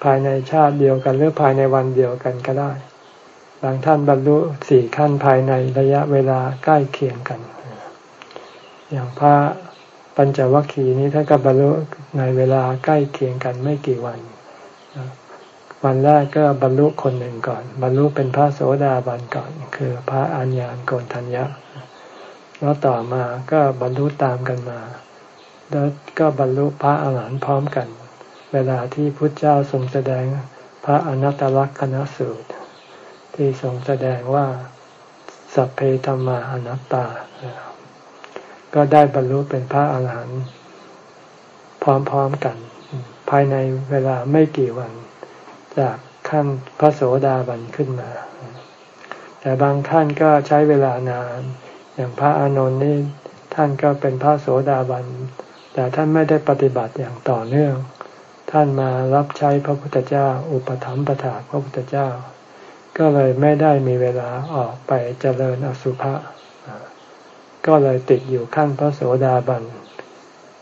ภายในชาติเดียวกัน หรือภายในวันเดียวกันก็ได้ บางท่านบรรลุสี่ขั้นภายในระยะเวลาใกล้เคียงกัน อย่างพระปัญจวัคคีย์นี้ท่านก็บรรลุในเวลาใกล้เคียงกันไม่กี่วัน วันแรกก็บรรลุคนหนึ่งก่อน บรรลุเป็นพระโสดาบันก่อน คือพระอัญญาณโกนทัญญะ แล้วต่อมาก็บรรลุตามกันมา แล้วก็บรรลุพระอาหารหันต์พร้อมกัน เวลาที่พุทธเจ้าทรงแสดงพระอนัตตลักษณสูตร ที่ทรงแสดงว่าสัพเพธรรมาอนัตตา ก็ได้บรรลุเป็นพระอาหารหันต์พร้อมๆกัน ภายในเวลาไม่กี่วัน จากขั้นพระโสดาบันขึ้นมา แต่บางท่านก็ใช้เวลานาน อย่างพระอานนท์นี่ท่านก็เป็นพระโสดาบัน แต่ท่านไม่ได้ปฏิบัติอย่างต่อเนื่อง ท่านมารับใช้พระพุทธเจ้า อุปถัมภะถาพระพุทธเจ้า ก็เลยไม่ได้มีเวลาออกไปเจริญอสุภะก็เลยติดอยู่ขั้นพระโสดาบัน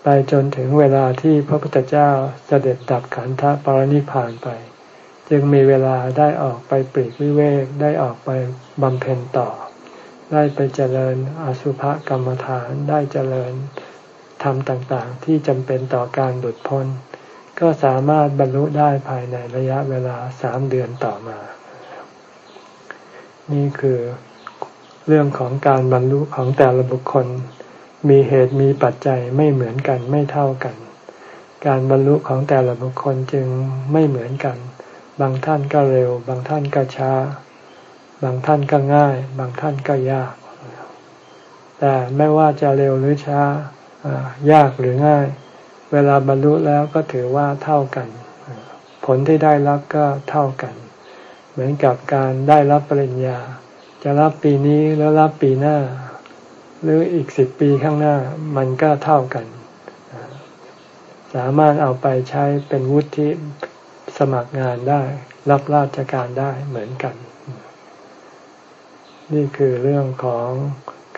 ไปจนถึงเวลาที่พระพุทธเจ้าเสด็จดับขันธปรินิพานไป จึงมีเวลาได้ออกไปปรีกวิเวกได้ออกไปบำเพ็ญต่อ ได้ไปเจริญอสุภกรรมฐานได้เจริญทำต่างๆ ที่จำเป็นต่อการหลุดพ้น ก็สามารถบรรลุได้ภายในระยะเวลาสามเดือนต่อมา นี่คือเรื่องของการบรรลุของแต่ละบุคคล มีเหตุมีปัจจัยไม่เหมือนกันไม่เท่ากัน การบรรลุของแต่ละบุคคลจึงไม่เหมือนกัน บางท่านก็เร็ว บางท่านก็ช้า บางท่านก็ง่าย บางท่านก็ยาก แต่ไม่ว่าจะเร็วหรือช้ายากหรือง่าย เวลาบรรลุแล้วก็ถือว่าเท่ากัน ผลที่ได้รับก็เท่ากัน เหมือนกับการได้รับปริญญา จะรับปีนี้แล้วรับปีหน้า หรืออีกสิบปีข้างหน้ามันก็เท่ากัน สามารถเอาไปใช้เป็นวุฒิสมัครงานได้ รับราชการได้เหมือนกัน นี่คือเรื่องของ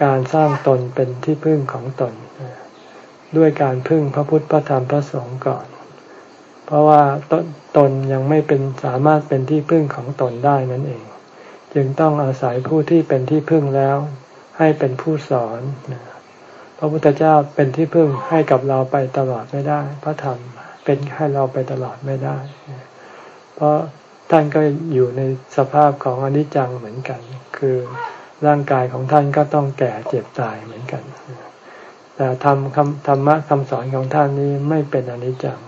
การสร้างตนเป็นที่พึ่งของตน ด้วยการพึ่งพระพุทธพระธรรมพระสงฆ์ก่อน เพราะว่าตนตนยังไม่เป็นสามารถเป็นที่พึ่งของตนได้นั่นเอง จึงต้องอาศัยผู้ที่เป็นที่พึ่งแล้ว ให้เป็นผู้สอนพระพุทธเจ้าเป็นที่พึ่งให้กับเราไปตลอดไม่ได้ พระธรรมเป็นให้เราไปตลอดไม่ได้ เพราะ ท่านก็อยู่ในสภาพของอนิจจังเหมือนกัน คือร่างกายของท่านก็ต้องแก่เจ็บตายเหมือนกัน แต่ธรรมคำธรรมะคำสอนของท่านนี้ไม่เป็นอนิจจัง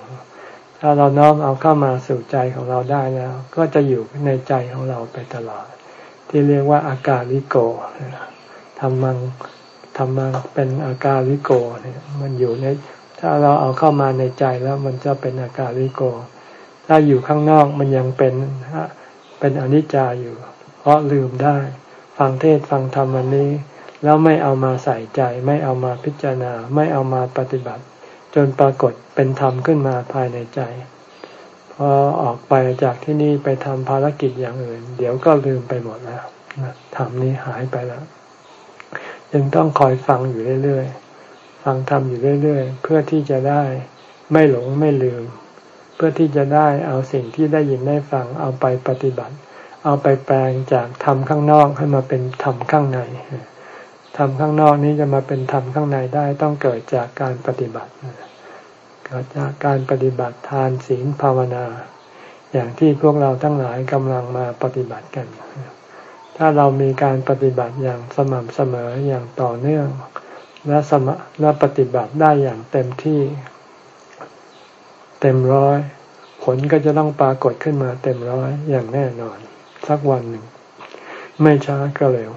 ถ้าเราน้อมเอาเข้ามาสู่ใจของเราได้แล้ว ก็จะอยู่ในใจของเราไปตลอด ที่เรียกว่าอาการลิโกธรรมังธรรมังเป็นอาการลิโกเนี่ยมันอยู่ในถ้าเราเอาเข้ามาในใจแล้วมันจะเป็นอาการลิโก ถ้าอยู่ข้างนอกมันยังเป็นเป็นอนิจจาอยู่ เพราะลืมได้ ฟังเทศฟังธรรมวันนี้ แล้วไม่เอามาใส่ใจ ไม่เอามาพิจารณา ไม่เอามาปฏิบัติ จนปรากฏเป็นธรรมขึ้นมาภายในใจพอออกไปจากที่นี่ไปทำภารกิจอย่างอื่น เดี๋ยวก็ลืมไปหมดแล้วธรรมนี้หายไปแล้วยังต้องคอยฟังอยู่เรื่อยๆ ฟังธรรมอยู่เรื่อยๆ เพื่อที่จะได้ไม่หลงไม่ลืม เพื่อที่จะได้เอาสิ่งที่ได้ยินได้ฟังเอาไปปฏิบัติ เอาไปแปลงจากธรรมข้างนอกให้มาเป็นธรรมข้างในธรรมข้างนอกนี้จะมาเป็นธรรมข้างในได้ต้องเกิดจากการปฏิบัติเกิดจากการปฏิบัติทานศีลภาวนา อย่างที่พวกเราทั้งหลายกำลังมาปฏิบัติกัน ถ้าเรามีการปฏิบัติอย่างสม่ำเสมออย่างต่อเนื่องและสมและปฏิบัติได้อย่างเต็มที่ เต็มร้อย ผลก็จะต้องปรากฏขึ้นมาเต็มร้อยอย่างแน่นอน สักวันหนึ่ง ไม่ช้าก็เร็ว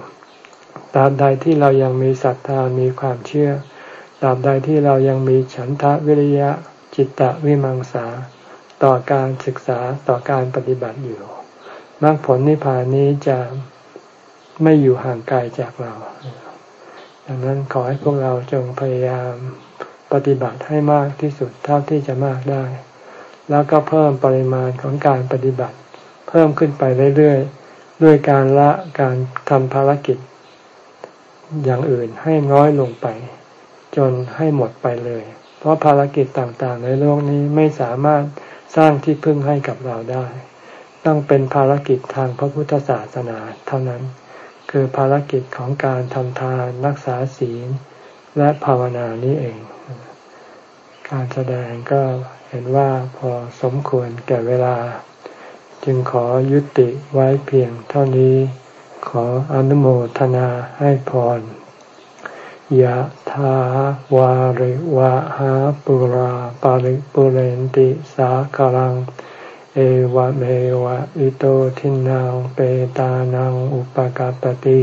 ตราบใดที่เรายังมีศรัทธามีความเชื่อตราบใดที่เรายังมีฉันทะวิริยะ จิตตะวิมังสา ต่อการศึกษาต่อการปฏิบัติอยู่มรรคผลนิพพานนี้จะไม่อยู่ห่างไกลจากเราดังนั้นขอให้พวกเราจงพยายาม ปฏิบัติให้มากที่สุดเท่าที่จะมากได้ แล้วก็เพิ่มปริมาณของการปฏิบัติ เพิ่มขึ้นไปเรื่อยๆด้วยการละการทำภารกิจ อย่างอื่นให้น้อยลงไป จนให้หมดไปเลย เพราะภารกิจต่างๆ ในโลกนี้ไม่สามารถสร้างที่พึ่งให้กับเราได้ ต้องเป็นภารกิจทางพระพุทธศาสนาเท่านั้น คือภารกิจของการทำทานรักษาศีล และภาวนานี้เอง การแสดงก็เห็นว่าพอสมควรแก่เวลา จึงขอยุติไว้เพียงเท่านี้ ขออนุโมทนาให้พรยะถาวาริวะหาปุราปาริปุเรนติสาคารัง เอวะเมวะอิโตทินังเปตานังอุปกาปติ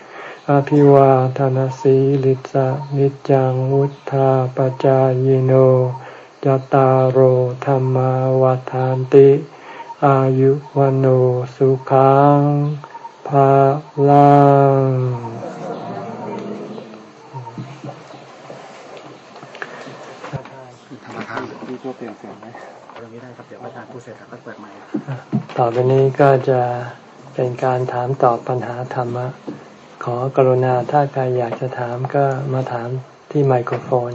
อภิวาทานสีลิสะนิจังวุธาปจายโนจตารโหธรรมวาทานติ อายุวันโอสุขังภาลังธรรมทานที่เปลี่ยนเสียงไหมตรงนี้ได้ครับเดี๋ยวอาจารย์พูดเสร็จแล้วก็เปิดใหม่ต่อไปนี้ก็จะเป็นการถามตอบปัญหาธรรมะ ขอกรุณาถ้าใครอยากจะถามก็มาถามที่ไมโครโฟน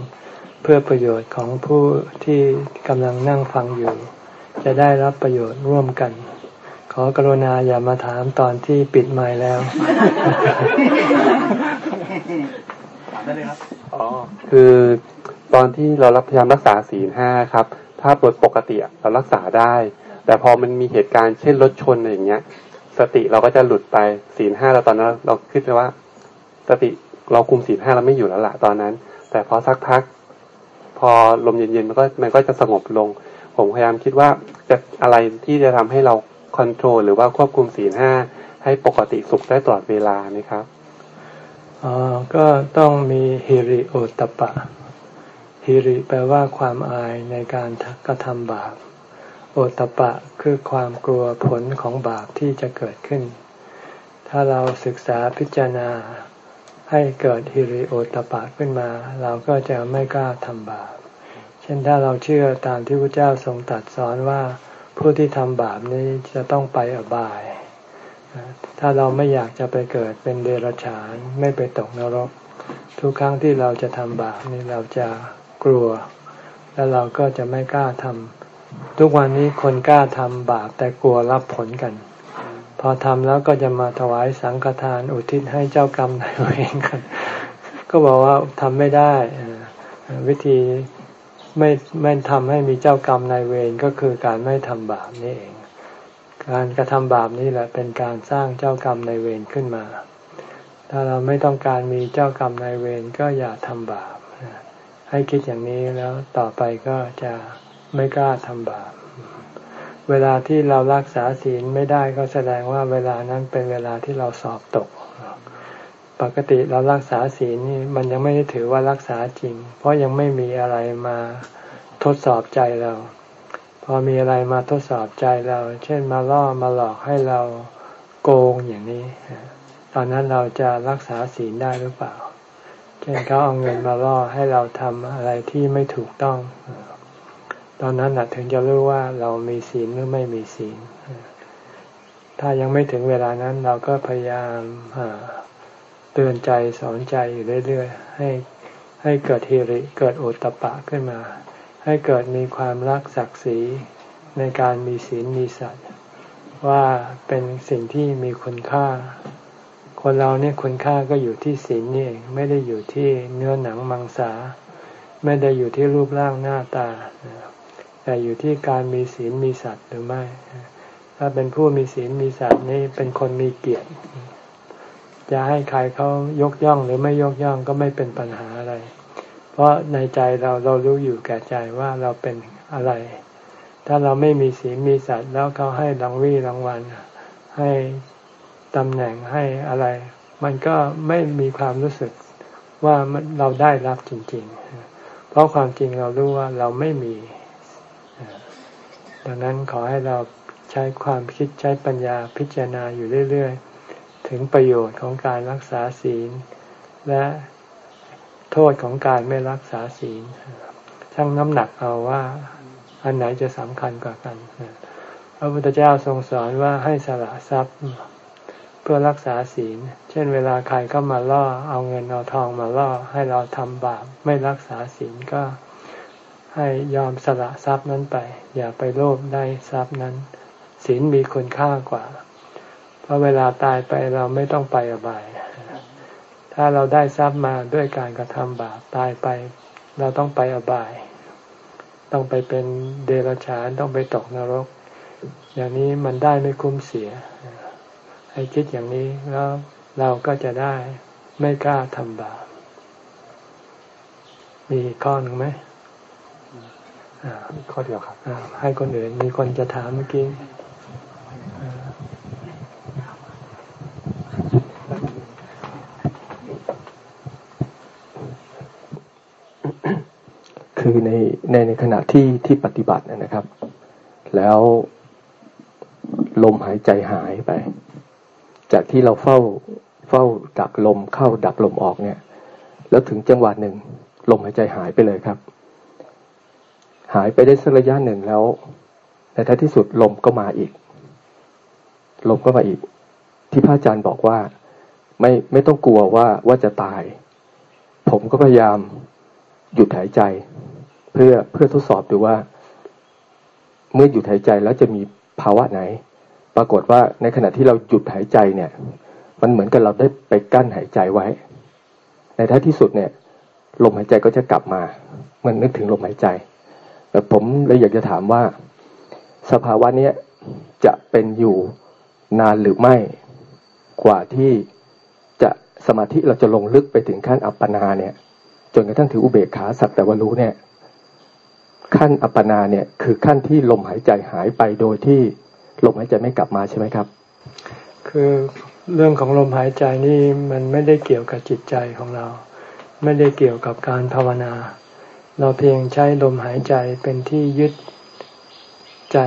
เพื่อประโยชน์ของผู้ที่กำลังนั่งฟังอยู่ จะได้รับประโยชน์ร่วมกัน ขอกรุณาอย่ามาถามตอนที่ปิดไมค์แล้วถามได้เลยครับอ๋อคือตอนที่เรารับพยายามรักษาศีลห้าครับ ถ้าโดปกติเรารักษาได้ แต่พอมันมีเหตุการณ์เช่นรถชนอะไรอย่างเงี้ย สติเราก็จะหลุดไปศีลห้าเราตอนนั้น เราคิดเลยว่า สติเราคุมศีลห้าเราไม่อยู่แล้วละตอนนั้น แต่พอสักพัก พอลมเย็นๆมันก็มันก็จะสงบลง ผมพยายามคิดว่าจะอะไรที่จะทำให้เราคอนโทรลหรือว่าควบคุมศีลห้าให้ปกติสุขได้ตลอดเวลาไหมครับอ๋อก็ต้องมีฮิริโอตปะฮิริแปลว่าความอายในการกระทำบาป โอตปะคือความกลัวผลของบาปที่จะเกิดขึ้น ถ้าเราศึกษาพิจารณาให้เกิดฮิริโอตปะขึ้นมา เราก็จะไม่กล้าทำบาป เช่นถ้าเราเชื่อตามที่พระเจ้าทรงตรัสสอนว่าผู้ที่ทำบาปนี้จะต้องไปอบาย ถ้าเราไม่อยากจะไปเกิดเป็นเดรัจฉานไม่ไปตกนรก ทุกครั้งที่เราจะทำบาปนี้เราจะกลัว แล้วเราก็จะไม่กล้าทำ ทุกวันนี้คนกล้าทำบาปแต่กลัวรับผลกัน พอทำแล้วก็จะมาถวายสังฆทานอุทิศให้เจ้ากรรมนายเวรกัน ก็บอกว่าทำไม่ได้วิธีไม่ไม่ทำให้มีเจ้ากรรมนายเวรก็คือการไม่ทำบาปนี่เอง การกระทำบาปนี่แหละเป็นการสร้างเจ้ากรรมนายเวรขึ้นมา ถ้าเราไม่ต้องการมีเจ้ากรรมนายเวรก็อย่าทำบาปให้คิดอย่างนี้แล้วต่อไปก็จะ ไม่กล้าทำบาป เวลาที่เรารักษาศีลไม่ได้ก็แสดงว่าเวลานั้นเป็นเวลาที่เราสอบตก ปกติเรารักษาศีลนี่มันยังไม่ได้ถือว่ารักษาจริง เพราะยังไม่มีอะไรมาทดสอบใจเรา พอมีอะไรมาทดสอบใจเรา เช่นมาล่อมาหลอกให้เราโกงอย่างนี้ ตอนนั้นเราจะรักษาศีลได้หรือเปล่า เช่นเขาเอาเงินมาล่อให้เราทำอะไรที่ไม่ถูกต้อง ตอนนั้นถึงจะรู้ว่าเรามีศีลหรือไม่มีศีล ถ้ายังไม่ถึงเวลานั้นเราก็พยายามเตือนใจสอนใจอยู่เรื่อยๆให้ให้เกิดเฮริเกิดโอตตะปะขึ้นมา ให้เกิดมีความรักศักดิ์ศรีในการมีศีลมีสัตว์ว่าเป็นสิ่งที่มีคุณค่า คนเราเนี่ยคุณค่าก็อยู่ที่ศีลนี่เองไม่ได้อยู่ที่เนื้อหนังมังสา ไม่ได้อยู่ที่รูปร่างหน้าตา แต่อยู่ที่การมีศีลมีสัตว์หรือไม่ ถ้าเป็นผู้มีศีลมีสัตว์นี่เป็นคนมีเกียรติ จะให้ใครเขายกย่องหรือไม่ยกย่องก็ไม่เป็นปัญหาอะไร เพราะในใจเราเรารู้อยู่แก่ใจว่าเราเป็นอะไร ถ้าเราไม่มีศีลมีสัตว์แล้วเขาให้รางวีรางวัล ให้ตำแหน่งให้อะไร มันก็ไม่มีความรู้สึกว่าเราได้รับจริง ๆ เพราะความจริงเรารู้ว่าเราไม่มี ดังนั้นขอให้เราใช้ความคิดใช้ปัญญาพิจารณาอยู่เรื่อย ๆ ถึงประโยชน์ของการรักษาศีล และโทษของการไม่รักษาศีลชั่งน้ำหนักเอาว่าอันไหนจะสำคัญกว่ากันพระพุทธเจ้าทรงสอนว่าให้สละทรัพย์ เพื่อรักษาศีล เช่น เวลาใครก็มาล่อเอาเงินเอาทองมาล่อให้เราทำบาปไม่รักษาศีลก็ ให้ยอมสละทรัพย์นั้นไป อย่าไปโลภได้ทรัพย์นั้น ศีลมีคุณค่ากว่า เพราะเวลาตายไปเราไม่ต้องไปอบาย ถ้าเราได้ทรัพย์มาด้วยการกระทำบาปตายไป เราต้องไปอบาย ต้องไปเป็นเดรัจฉานต้องไปตกนรก อย่างนี้มันได้ไม่คุ้มเสีย ให้คิดอย่างนี้แล้วเราก็จะได้ไม่กล้าทำบาปมีข้อหนึ่งไหม ข้อเดียวครับให้คนอื่นมีคนจะถามเมื่อกี้คือในในในขณะที่ที่ปฏิบัตินะครับ แล้วลมหายใจหายไป จากที่เราเฝ้าเฝ้าดักลมเข้าดักลมออกเนี่ย แล้วถึงจังหวะหนึ่งลมหายใจหายไปเลยครับ หายไปได้สักระยะหนึ่งแล้วในท้ายที่สุดลมก็มาอีก ลมก็มาอีก ที่พระอาจารย์บอกว่า ไม่ไม่ต้องกลัวว่าว่าจะตาย ผมก็พยายามหยุดหายใจ เพื่อเพื่อทดสอบดูว่า เมื่อหยุดหายใจแล้วจะมีภาวะไหน ปรากฏว่าในขณะที่เราหยุดหายใจเนี่ย มันเหมือนกับเราได้ไปกั้นหายใจไว้ ในท้ายที่สุดเนี่ย ลมหายใจก็จะกลับมา มันนึกถึงลมหายใจ ผมเลยอยากจะถามว่า สภาวะนี้จะเป็นอยู่นานหรือไม่ กว่าที่จะสมาธิเราจะลงลึกไปถึงขั้นอัปปนาเนี่ย จนกระทั่งถืออุเบกขาสักแต่ว่ารู้เนี่ย ขั้นอัปปนาเนี่ย คือขั้นที่ลมหายใจหายไปโดยที่ลมหายใจไม่กลับมาใช่ไหมครับ คือเรื่องของลมหายใจนี่มันไม่ได้เกี่ยวกับจิตใจของเรา ไม่ได้เกี่ยวกับการภาวนา เราเพียงใช้ลมหายใจเป็นที่ยึดใจ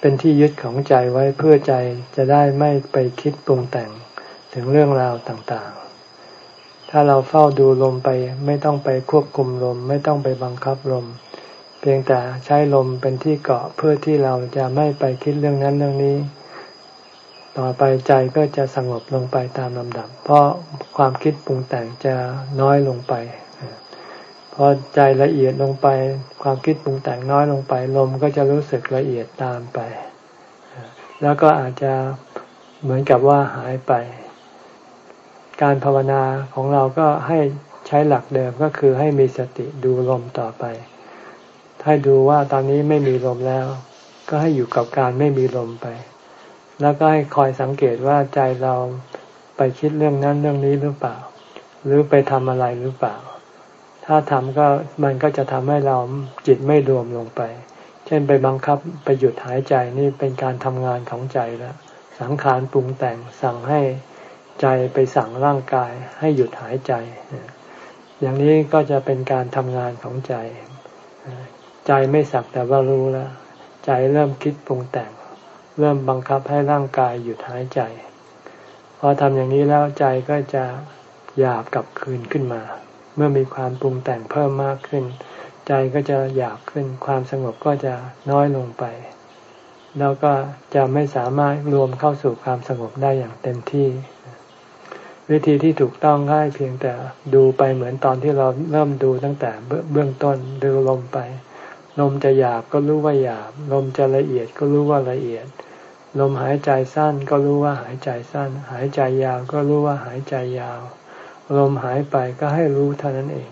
เป็นที่ยึดของใจไว้เพื่อใจจะได้ไม่ไปคิดปรุงแต่งถึงเรื่องราวต่างๆ ถ้าเราเฝ้าดูลมไปไม่ต้องไปควบคุมลม ไม่ต้องไปบังคับลม เพียงแต่ใช้ลมเป็นที่เกาะเพื่อที่เราจะไม่ไปคิดเรื่องนั้นเรื่องนี้ ต่อไปใจก็จะสงบลงไปตามลำดับ เพราะความคิดปรุงแต่งจะน้อยลงไป พอใจละเอียดลงไป ความคิดปรุงแต่งน้อยลงไป ลมก็จะรู้สึกละเอียดตามไป แล้วก็อาจจะเหมือนกับว่าหายไป การภาวนาของเราก็ให้ใช้หลักเดิมก็คือให้มีสติดูลมต่อไป ให้ดูว่าตอนนี้ไม่มีลมแล้ว ก็ให้อยู่กับการไม่มีลมไป แล้วก็ให้คอยสังเกตว่าใจเราไปคิดเรื่องนั้นเรื่องนี้หรือเปล่า หรือไปทำอะไรหรือเปล่า ถ้าทำก็มันก็จะทำให้เราจิตไม่รวมลงไป เช่นไปบังคับไปหยุดหายใจนี่เป็นการทำงานของใจแล้ว สังขารปรุงแต่งสั่งให้ใจไปสั่งร่างกายให้หยุดหายใจ อย่างนี้ก็จะเป็นการทำงานของใจ ใจไม่สักแต่ว่ารู้แล้ว ใจเริ่มคิดปรุงแต่ง เริ่มบังคับให้ร่างกายหยุดหายใจ พอทำอย่างนี้แล้วใจก็จะหยาบกลับคืนขึ้นมา เมื่อมีความปรุงแต่งเพิ่มมากขึ้น ใจก็จะหยาบขึ้น ความสงบก็จะน้อยลงไป แล้วก็จะไม่สามารถรวมเข้าสู่ความสงบได้อย่างเต็มที่ วิธีที่ถูกต้องง่ายเพียงแต่ดูไปเหมือนตอนที่เราเริ่มดูตั้งแต่เบื้องต้นดูลมไป ลมจะหยาบก็รู้ว่าหยาบ ลมจะละเอียดก็รู้ว่าละเอียดลมหายใจสั้นก็รู้ว่าหายใจสั้น หายใจยาวก็รู้ว่าหายใจยาว ลมหายไปก็ให้รู้เท่านั้นเอง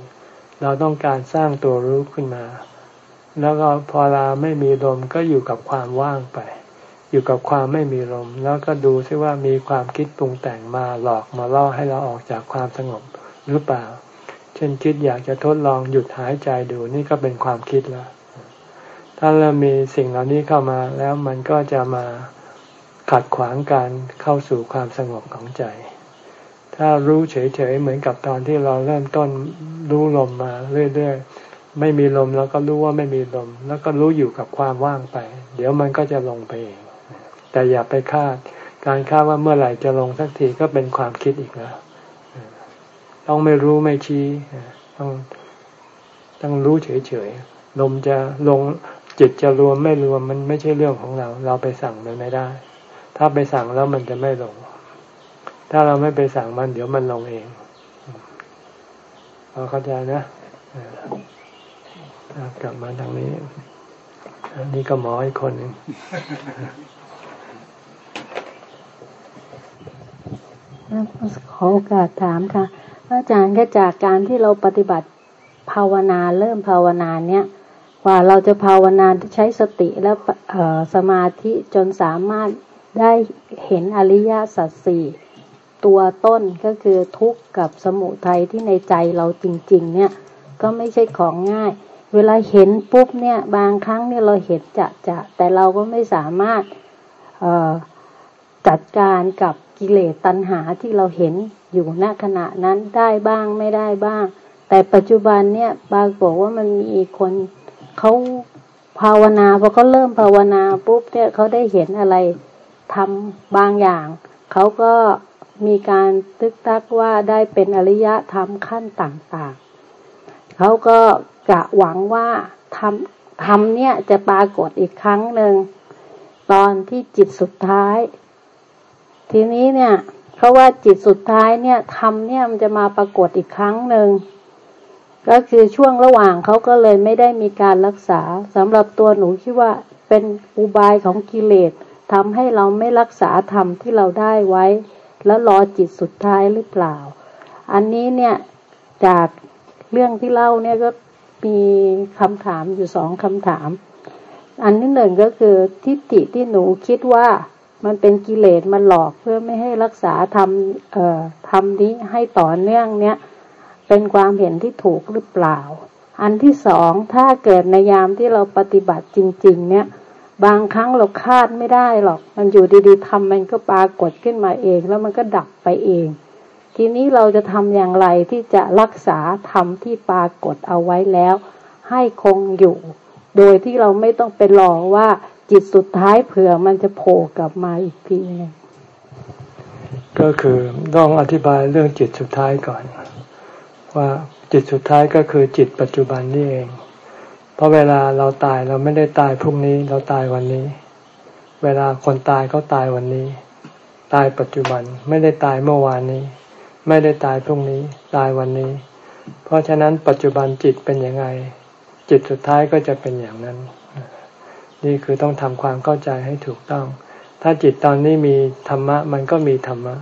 เราต้องการสร้างตัวรู้ขึ้นมา แล้วก็พอเราไม่มีลมก็อยู่กับความว่างไป อยู่กับความไม่มีลม แล้วก็ดูซิว่ามีความคิดปรุงแต่งมาหลอกมาล่อให้เราออกจากความสงบหรือเปล่า เช่นคิดอยากจะทดลองหยุดหายใจดูนี่ก็เป็นความคิดแล้วถ้าเรามีสิ่งเหล่านี้เข้ามาแล้วมันก็จะมาขัดขวางการเข้าสู่ความสงบของใจ ถ้ารู้เฉยๆเหมือนกับตอนที่เราเริ่มต้นรู้ลมมาเรื่อยๆ ไม่มีลมแล้วก็รู้ว่าไม่มีลม แล้วก็รู้อยู่กับความว่างไป เดี๋ยวมันก็จะลงไปเอง แต่อย่าไปคาด การคาดว่าเมื่อไหร่จะลงสักทีก็เป็นความคิดอีกแล้ว ต้องไม่รู้ไม่ชี้ต้องต้องรู้เฉยๆ ลมจะลงจิตจะรวมไม่รวมมันไม่ใช่เรื่องของเรา เราไปสั่งมันไม่ได้ ถ้าไปสั่งแล้วมันจะไม่ลง ถ้าเราไม่ไปสั่งมัน เดี๋ยวมันลงเองพอเข้าใจนะกลับมาทางนี้ อันนี้ก็หมออีกคนหนึ่งขอโอกาสถามค่ะอาจารย์ก็จากการที่เราปฏิบัติภาวนาเริ่มภาวนาเนี้ยกว่าเราจะภาวนาใช้สติและสมาธิจนสามารถได้เห็นอริยสัจสี่ ตัวต้นก็คือทุกข์กับสมุทัยที่ในใจเราจริง ๆ เนี่ย ก็ไม่ใช่ของง่าย เวลาเห็นปุ๊บเนี่ย บางครั้งเนี่ยเราเห็นจะจะแต่เราก็ไม่สามารถจัดการกับกิเลสตัณหาที่เราเห็นอยู่ณขณะนั้นได้บ้างไม่ได้บ้าง แต่ปัจจุบันเนี่ยปรากฏว่ามันมีคนเขาภาวนาพอเขาเริ่มภาวนาปุ๊บเนี่ยเขาได้เห็นอะไรทำบางอย่างเขาก็ มีการตึกตักว่าได้เป็นอริยธรรมขั้นต่างๆ เขาก็กะหวังว่าทำทำเนี่ยจะปรากฏอีกครั้งหนึ่ง ตอนที่จิตสุดท้าย ทีนี้เนี่ยเพราว่าจิตสุดท้ายเนี่ยทำเนี่ยมันจะมาปรากฏอีกครั้งหนึ่งก็คือช่วงระหว่างเขาก็เลยไม่ได้มีการรักษาสำหรับตัวหนูคิดว่าเป็นอุบายของกิเลสทำให้เราไม่รักษาธรรมที่เราได้ไว้ แล้วรอจิตสุดท้ายหรือเปล่า อันนี้เนี่ยจากเรื่องที่เล่าเนี่ยก็มีคำถามอยู่สองคำถาม อันที่หนึ่งก็คือทิฏฐิที่หนูคิดว่ามันเป็นกิเลสมันหลอกเพื่อไม่ให้รักษาทำเอ่อทำนี้ให้ต่อเนื่องเนี่ยเป็นความเห็นที่ถูกหรือเปล่า อันที่สองถ้าเกิดในยามที่เราปฏิบัติจริง ๆ เนี่ย บางครั้งเราคาดไม่ได้หรอก มันอยู่ดีๆทำมันก็ปรากฏขึ้นมาเอง แล้วมันก็ดับไปเอง ทีนี้เราจะทำอย่างไรที่จะรักษาธรรมที่ปรากฏเอาไว้แล้ว ให้คงอยู่ โดยที่เราไม่ต้องไปรอว่าจิตสุดท้ายเผื่อมันจะโผล่กลับมาอีกทีนึงก็คือต้องอธิบายเรื่องจิตสุดท้ายก่อน ว่าจิตสุดท้ายก็คือจิตปัจจุบันนี่เอง เพราะเวลาเราตายเราไม่ได้ตายพรุ่งนี้เราตายวันนี้ เวลาคนตายเขาตายวันนี้ ตายปัจจุบันไม่ได้ตายเมื่อวานนี้ ไม่ได้ตายพรุ่งนี้ตายวันนี้ เพราะฉะนั้นปัจจุบันจิตเป็นยังไง จิตสุดท้ายก็จะเป็นอย่างนั้น นี่คือต้องทำความเข้าใจให้ถูกต้อง ถ้าจิตตอนนี้มีธรรมะ มันก็มีธรรมะ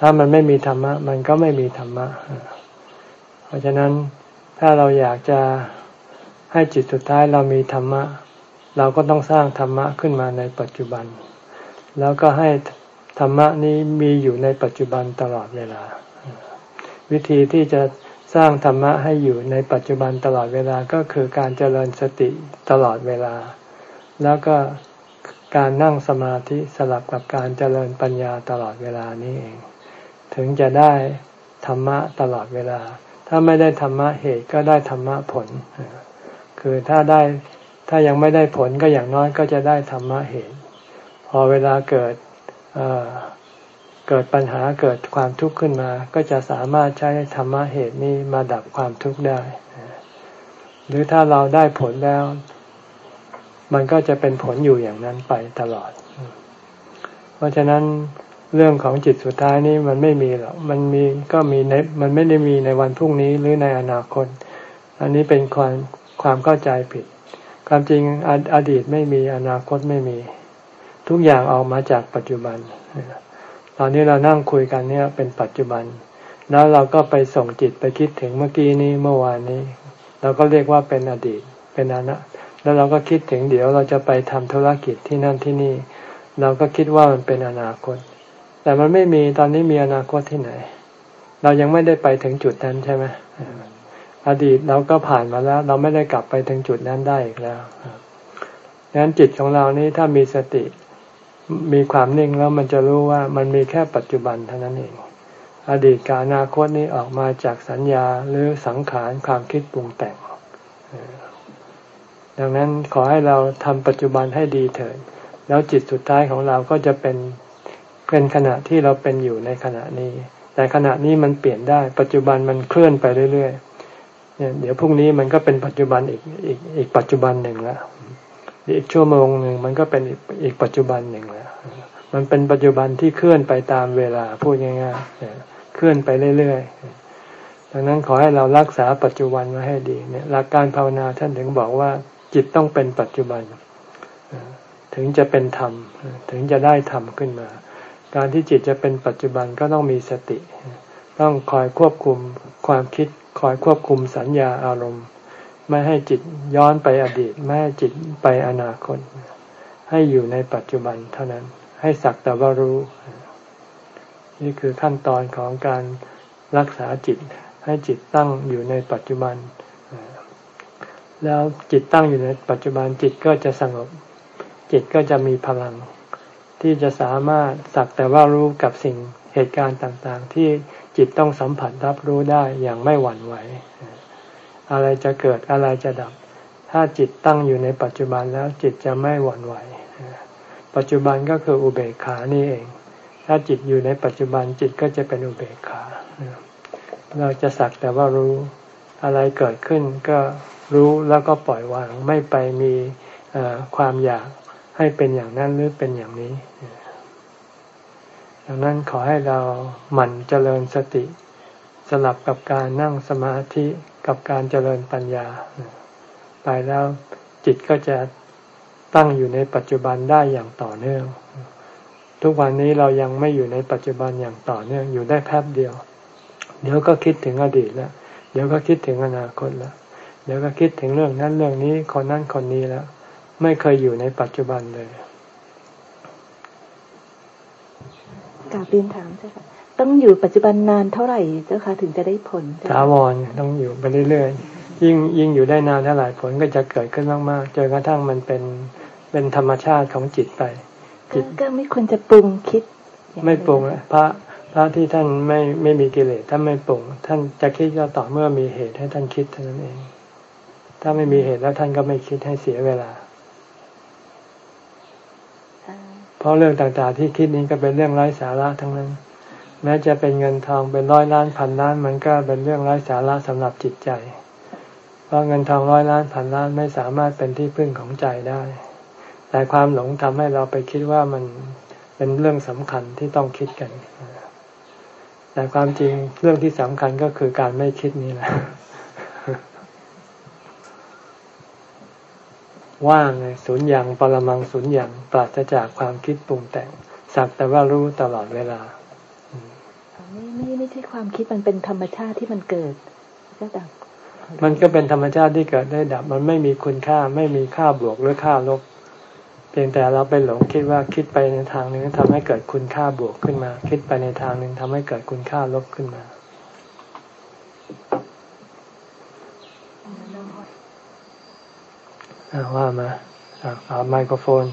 ถ้ามันไม่มีธรรมะ มันก็ไม่มีธรรมะ เพราะฉะนั้นถ้าเราอยากจะ ให้จิตสุดท้ายเรามีธรรมะ เราก็ต้องสร้างธรรมะขึ้นมาในปัจจุบัน แล้วก็ให้ธรรมะนี้มีอยู่ในปัจจุบันตลอดเวลา วิธีที่จะสร้างธรรมะให้อยู่ในปัจจุบันตลอดเวลาก็คือการเจริญสติตลอดเวลา แล้วก็การนั่งสมาธิสลับกับการเจริญปัญญาตลอดเวลานี้เอง ถึงจะได้ธรรมะตลอดเวลา ถ้าไม่ได้ธรรมะเหตุก็ได้ธรรมะผล คือถ้าได้ถ้ายังไม่ได้ผลก็อย่างน้อยก็จะได้ธรรมะเหตุพอเวลาเกิดเเกิดปัญหาเกิดความทุกข์ขึ้นมา ก็จะสามารถใช้ธรรมะเหตุนี้มาดับความทุกข์ได้ หรือถ้าเราได้ผลแล้ว มันก็จะเป็นผลอยู่อย่างนั้นไปตลอด เพราะฉะนั้นเรื่องของจิตสุดท้ายนี้มันไม่มีหรอก มันมีก็มีในมันไม่ได้มีในวันพรุ่งนี้หรือในอนาคต อันนี้เป็นความ ความเข้าใจผิด ความจริงออดีตไม่มีอนาคตไม่มี ทุกอย่างออกมาจากปัจจุบัน ตอนนี้เรานั่งคุยกันเนี่ยเป็นปัจจุบัน แล้วเราก็ไปส่งจิตไปคิดถึงเมื่อกี้นี้เมื่อวานนี้ เราก็เรียกว่าเป็นอดีตเป็นอนาแล้วเราก็คิดถึงเดี๋ยวเราจะไปทำธุรกิจที่นั่นที่นี่ เราก็คิดว่ามันเป็นอนาคต แต่มันไม่มีตอนนี้มีอนาคตที่ไหน เรายังไม่ได้ไปถึงจุดนั้นใช่ไหม อดีตเราก็ผ่านมาแล้ว เราไม่ได้กลับไปถึงจุดนั้นได้อีกแล้วดังนั้นจิตของเรานี้ถ้ามีสติมีความนิ่งแล้วมันจะรู้ว่ามันมีแค่ปัจจุบันเท่านั้นเอง อดีตกับอนาคตนี้ออกมาจากสัญญาหรือสังขารความคิดปรุงแต่ง ดังนั้นขอให้เราทำปัจจุบันให้ดีเถิด แล้วจิตสุดท้ายของเราก็จะเป็นเป็นขณะที่เราเป็นอยู่ในขณะนี้ แต่ขณะนี้มันเปลี่ยนได้ ปัจจุบันมันเคลื่อนไปเรื่อยๆ เนี่ยเดี๋ยวพรุ่งนี้มันก็เป็นปัจจุบันอีกอีกอีกปัจจุบันหนึ่งแล้วอีกชั่วโมงหนึ่งมันก็เป็นอีกอีกปัจจุบันหนึ่งแล้ว มันเป็นปัจจุบันที่เคลื่อนไปตามเวลาพูดง่ายๆเคลื่อนไปเรื่อยๆ ดังนั้นขอให้เรารักษาปัจจุบันไว้ให้ดีเนี่ยหลักการภาวนาท่านถึงบอกว่า จิตต้องเป็นปัจจุบัน ถึงจะเป็นธรรม ถึงจะได้ธรรมขึ้นมา การที่จิตจะเป็นปัจจุบันก็ต้องมีสติ ต้องคอยควบคุมความคิด คอยควบคุมสัญญาอารมณ์ ไม่ให้จิตย้อนไปอดีต ไม่ให้จิตไปอนาคต ให้อยู่ในปัจจุบันเท่านั้น ให้สักแต่ว่ารู้ นี่คือขั้นตอนของการรักษาจิต ให้จิตตั้งอยู่ในปัจจุบัน แล้วจิตตั้งอยู่ในปัจจุบันจิตก็จะสงบ จิตก็จะมีพลังที่จะสามารถสักแต่ว่ารู้กับสิ่งเหตุการณ์ต่างๆ ที่ จิตต้องสัมผัสรับรู้ได้อย่างไม่หวั่นไหว อะไรจะเกิดอะไรจะดับ ถ้าจิตตั้งอยู่ในปัจจุบันแล้วจิตจะไม่หวั่นไหว ปัจจุบันก็คืออุเบกขานี่เอง ถ้าจิตอยู่ในปัจจุบันจิตก็จะเป็นอุเบกขา เราจะสักแต่ว่ารู้อะไรเกิดขึ้นก็รู้แล้วก็ปล่อยวางไม่ไปมีความอยากให้เป็นอย่างนั้นหรือเป็นอย่างนี้ ดังนั้นขอให้เราหมั่นเจริญสติ สลับกับการนั่งสมาธิกับการเจริญปัญญา ไปแล้วจิตก็จะตั้งอยู่ในปัจจุบันได้อย่างต่อเนื่อง ทุกวันนี้เรายังไม่อยู่ในปัจจุบันอย่างต่อเนื่องอยู่ได้แป๊บเดียว เดี๋ยวก็คิดถึงอดีตแล้วเดี๋ยวก็คิดถึงอนาคตแล้วเดี๋ยวก็คิดถึงเรื่องนั้นเรื่องนี้คนนั้นคนนี้แล้ว ไม่เคยอยู่ในปัจจุบันเลย กาบเรียนถามเจ้าค่ะ ต้องอยู่ปัจจุบันนานเท่าไหร่เจ้าค่ะถึงจะได้ผลถาวรต้องอยู่ไปเรื่อยๆยิ่งยิ่งอยู่ได้นานเท่าไหร่ผลก็จะเกิดขึ้นมากๆจนกระทั่งมันเป็นเป็นธรรมชาติของจิตไปจิตก็ไม่ควรจะปรุงคิด ไม่ปรุงพระพระที่ท่านไม่ไม่มีกิเลสท่านไม่ปรุงท่านจะคิดก็ต่อเมื่อมีเหตุให้ท่านคิดเท่านั้นเอง ถ้าไม่มีเหตุแล้วท่านก็ไม่คิดให้เสียเวลาเพ ราะเรื่องต่างๆที่คิดนี้ก็เป็นเรื่องไร้สาระทั้งนั้น แม้จะเป็นเงินทองเป็นร้อยล้านพันล้านมันก็เป็นเรื่องไร้สาระสำหรับจิตใจ เพราะเงินทองร้อยล้านพันล้านไม่สามารถเป็นที่พึ่งของใจได้ แต่ความหลงทำให้เราไปคิดว่ามันเป็นเรื่องสำคัญที่ต้องคิดกัน แต่ความจริงเรื่องที่สำคัญก็คือการไม่คิดนี่แหละ ว่างเลยศูนย์อย่างปรมังศูนย์อย่างปราศจากความคิดปรุงแต่ง สักแต่ว่ารู้ตลอดเวลาไม่ไม่ไม่ใช่ความคิดมันเป็นธรรมชาติที่มันเกิดก็ดับมันก็เป็นธรรมชาติที่เกิดได้ดับ มันไม่มีคุณค่าไม่มีค่าบวกหรือค่าลบ เพียงแต่เราไปหลงคิดว่าคิดไปในทางหนึ่งทำให้เกิดคุณค่าบวกขึ้นมา คิดไปในทางหนึ่งทำให้เกิดคุณค่าลบขึ้นมา ว่ามาเอาไมโครโฟน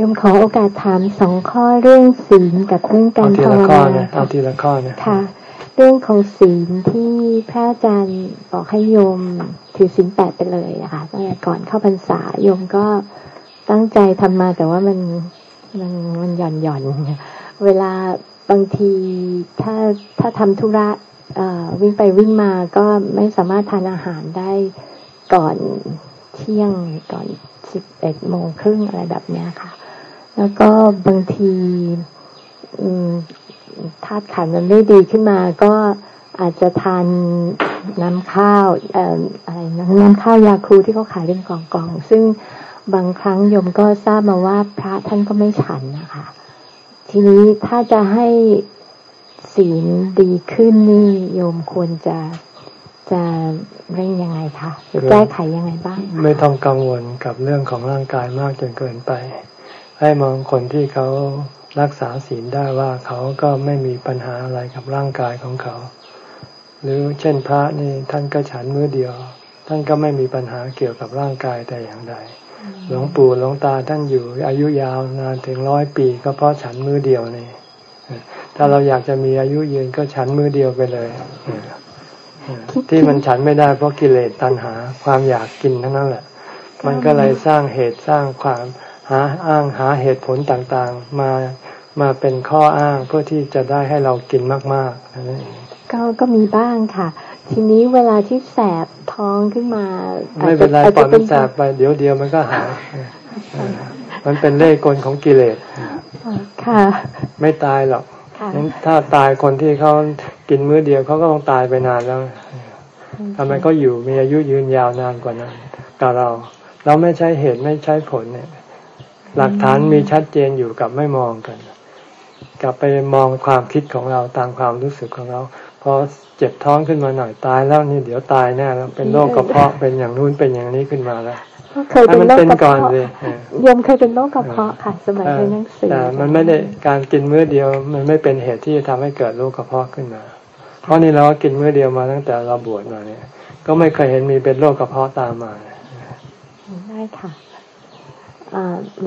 ยมขอโอกาสถามสองข้อเรื่องศีลกับเรื่องการภาวนาเอาทีละข้อนะค่ะ เรื่องของศีลที่พระอาจารย์บอกให้โยมถือศีลแปดไปเลยนะคะตั้งแต่ก่อนเข้าพรรษาโยมก็ตั้งใจทำมาแต่ว่ามันมันมันหย่อนหย่อนเวลาบางทีถ้าถ้าทำธุระวิ่งไปวิ่งมาก็ไม่สามารถทานอาหารได้ ก่อนเที่ยงก่อนสิบเอ็ดโมงครึ่งอะไรแบบนี้ค่ะ แล้วก็บางทีธาตุขันมันไม่ดีขึ้นมา ก็อาจจะทานน้ำข้าวเอ่ออะไรน้ำข้าวยาคูที่เขาขายเป็นกล่องๆซึ่งบางครั้งโยมก็ทราบมาว่าพระท่านก็ไม่ฉันนะคะ ทีนี้ถ้าจะให้ศีลดีขึ้นนี่โยมควรจะ จะเร่งยังไงคะจะแก้ไขยังไงบ้าง ไม่ต้องกังวลกับเรื่องของร่างกายมากจนเกินไป ให้มองคนที่เขารักษาศีลได้ว่าเขาก็ไม่มีปัญหาอะไรกับร่างกายของเขา หรือเช่นพระนี่ท่านก็ฉันมือเดียว ท่านก็ไม่มีปัญหาเกี่ยวกับร่างกายแต่อย่างใดหลวงปู่หลวงตาท่านอยู่อายุยาวนานถึงร้อยปี ก็เพราะฉันมือเดียวนี่ถ้าเราอยากจะมีอายุยืนก็ฉันมือเดียวไปเลย ที่มันฉันไม่ได้เพราะกิเลสตัณหา ความอยากกินทั้งนั้นแหละ มันก็เลยสร้างเหตุสร้างความหาอ้างหาเหตุผลต่างๆ มามาเป็นข้ออ้างเพื่อที่จะได้ให้เรากินมากๆนั่นเองก็ก็มีบ้างค่ะ ทีนี้เวลาที่แสบท้องขึ้นมา ไม่เป็นไรปล่อยมันแสบไปเดี๋ยวเดียวมันก็หายมันเป็นเล่กลของกิเลสค่ะ ไม่ตายหรอกงั้น ถ้าตายคนที่เขากินมื้อเดียวเขาก็ต้องตายไปนานแล้วทำไมเขาอยู่มีอายุยืนยาวนานกว่านั้นกับเรา เราไม่ใช้เหตุไม่ใช้ผลเนี่ย หลักฐานมีชัดเจนอยู่กับไม่มองกัน กลับไปมองความคิดของเราตามความรู้สึกของเราพอเจ็บท้องขึ้นมาหน่อยตายแล้วนี่เดี๋ยวตายแน่แล้วเป็นโรคกระเพาะเป็นอย่างนู้นเป็นอย่างนี้ขึ้นมาแล้ว เคยเป็นโรคกระเพาะยมเคยเป็นโรคกระเพาะค่ะสมัยเรียนหนังสือแต่มันไม่ได้การกินมื้อเดียว มันไม่เป็นเหตุที่จะทำให้เกิดโรคกระเพาะขึ้นมา เพราะนี่เราก็กินมื้อเดียวมาตั้งแต่เราบวชมาเนี่ย ก็ไม่เคยเห็นมีเป็นโรคกระเพาะตามมาได้ค่ะ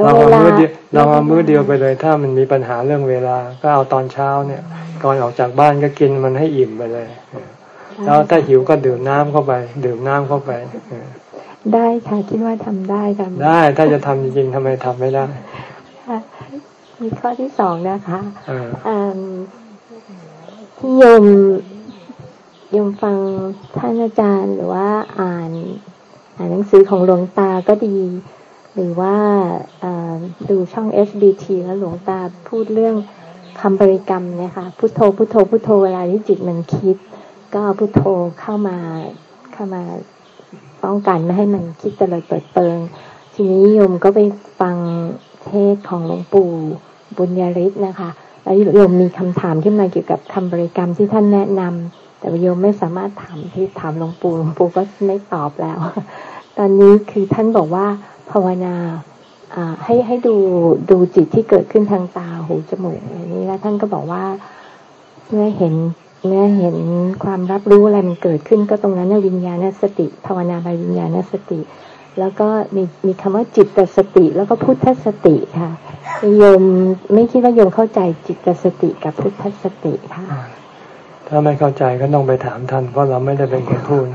เราเอามื้อเดียวเราเอามื้อเดียวไปเลย ถ้ามันมีปัญหาเรื่องเวลา ก็เอาตอนเช้าเนี่ย ก่อนออกจากบ้านก็กินมันให้อิ่มไปเลย แล้วถ้าหิวก็ดื่มน้ำเข้าไป ดื่มน้ำเข้าไป ได้ค่ะคิดว่าทำได้ค่ะได้ถ้าจะทำจริงๆทำไมทำไม่ได้มีข้อที่สองนะคะที่ยมยมฟังท่านอาจารย์หรือว่าอ่าน อ่านหนังสือของหลวงตาก็ดี หรือว่าดูช่อง SBT แล้วหลวงตาพูดเรื่องคำบริกรรมเนี่ยค่ะพุโทโธพุโทโธพุโทโธเวลาที่จิตมันคิด ก็พุโทโธเข้ามาเข้ามา ป้องกันไม่ให้มันคิดเตลิดเปิดเปิง ทีนี้โยมก็ไปฟังเทศของหลวงปู่บุญญาฤทธิ์นะคะแล้วโยมมีคำถามขึ้นมาเกี่ยวกับคำบริกรรมที่ท่านแนะนำแต่โยมไม่สามารถถามที่ถามหลวงปู่หลวงปู่ก็ไม่ตอบแล้ว ตอนนี้คือท่านบอกว่าภาวนาให้ให้ดูดูจิตที่เกิดขึ้นทางตาหูจมูกอย่างนี้แล้วท่านก็บอกว่าเมื่อเห็น เมื่อเห็นความรับรู้อะไรมันเกิดขึ้นก็ตรงนั้นวิญญาณสติ ภาวนาไปวิญญาณสติ แล้วก็มีมีคำว่าจิตสติ แล้วก็พุทธสติค่ะโยมไม่คิดว่าโยมเข้าใจจิตสติกับพุทธสติค่ะ ถ้าไม่เข้าใจก็ต้องไปถามท่านเพราะเราไม่ได้เป็นคนพูด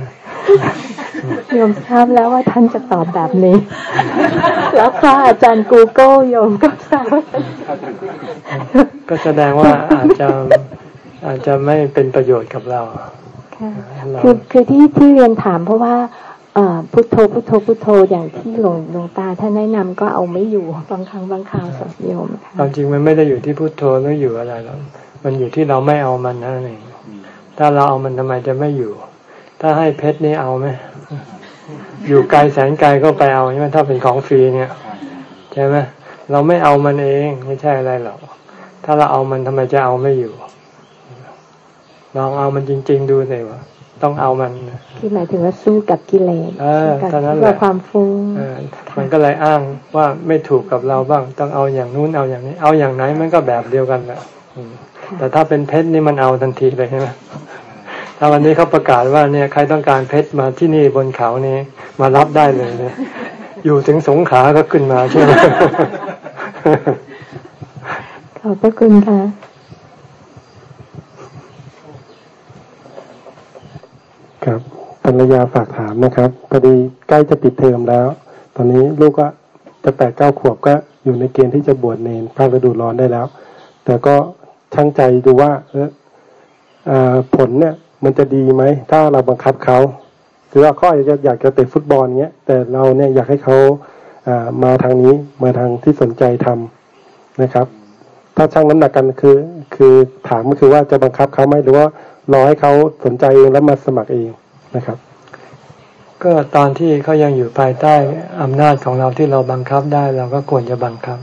โยมทราบแล้วว่าท่านจะตอบแบบนี้ แล้วค่ะอาจารย์ Google โยมก็ทราบก็แสดงว่าอาจจะ อาจจะไม่เป็นประโยชน์กับเราคือคือที่ที่เรียนถามเพราะว่าพุทโธพุทโธพุทโธอย่างที่หลวงหลวงตาท่านแนะนำก็เอาไม่อยู่บางครั้งบางคราวสดโยมความจริงมันไม่ได้อยู่ที่พุทโธหรืออยู่อะไรหรอกมันอยู่ที่เราไม่เอามันนั่นเองถ้าเราเอามันทำไมจะไม่อยู่ ถ้าให้เพชรนี่เอาไหมอยู่ไกลแสนไกลก็ไปเอาใช่ไหมถ้าเป็นของฟรีเนี่ยใช่ไหมเราไม่เอามันเองไม่ใช่อะไรหรอกถ้าเราเอามันทำไมจะเอาไม่อยู่ ลองเอามันจริง ๆ ดูเลยว่าต้องเอามันที่หมายถึงว่าสู้กับกิเลสกับความฟุ้งมันก็เลยอ้างว่าไม่ถูกกับเราบ้าง ต้องเอาอย่างนู้นเอาอย่างนี้ เอาอย่างไหนมันก็แบบเดียวกันแหละแต่ถ้าเป็นเพชรนี่มันเอาทันทีเลยใช่ไหมถ้าวันนี้เขาประกาศว่าเนี่ยใครต้องการเพชรมาที่นี่บนเขานี้มารับได้เลยเนี่ย อยู่ถึงสงขาก็ขึ้นมาใช่ไหมขอบพระคุณค่ะ ครับภรรยาฝากถามนะครับพอดีใกล้จะปิดเทอมแล้ว ตอนนี้ลูกก็จะแปดเก้าขวบก็อยู่ในเกณฑ์ที่จะบวชเนนภาคฤดูร้อนได้แล้ว แต่ก็ช่างใจดูว่าเออผลเนี่ย มันจะดีไหม ถ้าเราบังคับเขาหรือว่าเขาอยากจะอยากจะเตะฟุตบอลเงี้ยแต่เราเนี่ยอยากให้เขาามาทางนี้มาทางที่สนใจทำนะครับ ถ้าช่างน้ำหนักกันคือ คือถามก็คือว่าจะบังคับเขาไหมหรือว่า รอให้เขาสนใจเองแล้วมาสมัครเองนะครับ ก็ตอนที่เขายังอยู่ภายใต้อำนาจของเราที่เราบังคับได้เราก็ควรจะบังคับ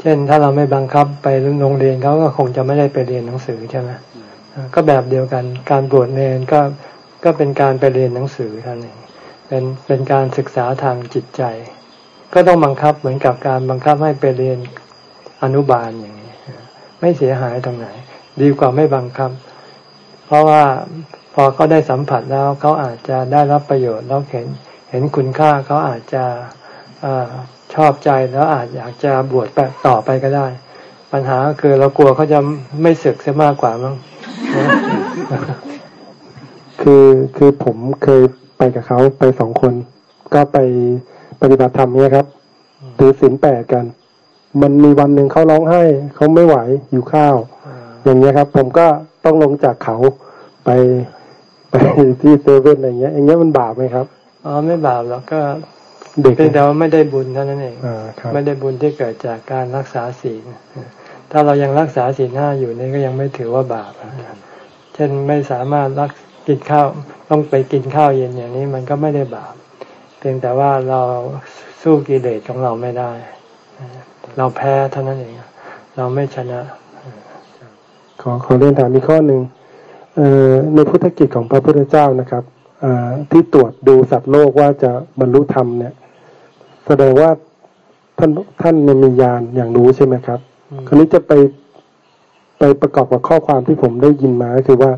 เช่นถ้าเราไม่บังคับไปโรงเรียนเขาก็คงจะไม่ได้ไปเรียนหนังสือใช่ไหมก็แบบเดียวกันการบวชเนรก็ก็เป็นการไปเรียนหนังสือท่านเองเป็นเป็นการศึกษาทางจิตใจ ก็ต้องบังคับเหมือนกับการบังคับให้ไปเรียนอนุบาลอย่างนี้ ไม่เสียหายตรงไหน ดีกว่าไม่บังคับ เพราะว่าพอเขาได้สัมผัสแล้วเขาอาจจะได้รับประโยชน์แล้วเห็นเห็นคุณค่าเขาอาจจะอชอบใจแล้วอาจอยากจะบวชต่อไปก็ได้ ปัญหาคือเรากลัวเขาจะไม่ศึกเสียมากกว่ามั้งคือคือผมเคยไปกับเขาไปสองคน ก็ไปปฏิบัติธรรมเนี่ยครับถือศีลแปดกัน มันมีวันหนึ่งเขาร้องไห้เขาไม่ไหวอยู่ข้าว อย่างเงี้ยครับ ผมก็ ต้องลงจากเขาไปไปที่เซเว่นอะไรเงี้ยอย่างเงี้ยมันบาปไหมครับอ๋อไม่บาปหรอกก็เด็กแต่ว่าไม่ได้บุญเท่านั้นเองไม่ได้บุญที่เกิดจากการรักษาศีลถ้าเรายังรักษาศีลห้าอยู่นี่ก็ยังไม่ถือว่าบาปเช่นไม่สามารถรักกินข้าวต้องไปกินข้าวเย็นอย่างนี้มันก็ไม่ได้บาปเพียงแต่ว่าเราสู้กิเลสของเราไม่ได้ เราแพ้เท่านั้นเอง เราไม่ชนะ ขอขอเรียนถามอีกข้อหนึ่งในพุทธกิจของพระพุทธเจ้านะครับที่ตรวจดูสัตว์โลกว่าจะบรรลุธรรมเนี่ย แสดงว่าท่านท่านมีญาณอย่างรู้ใช่ไหมครับ คราวนี้จะไปไปประกอบกับข้อความที่ผมได้ยินมาก็คือว่า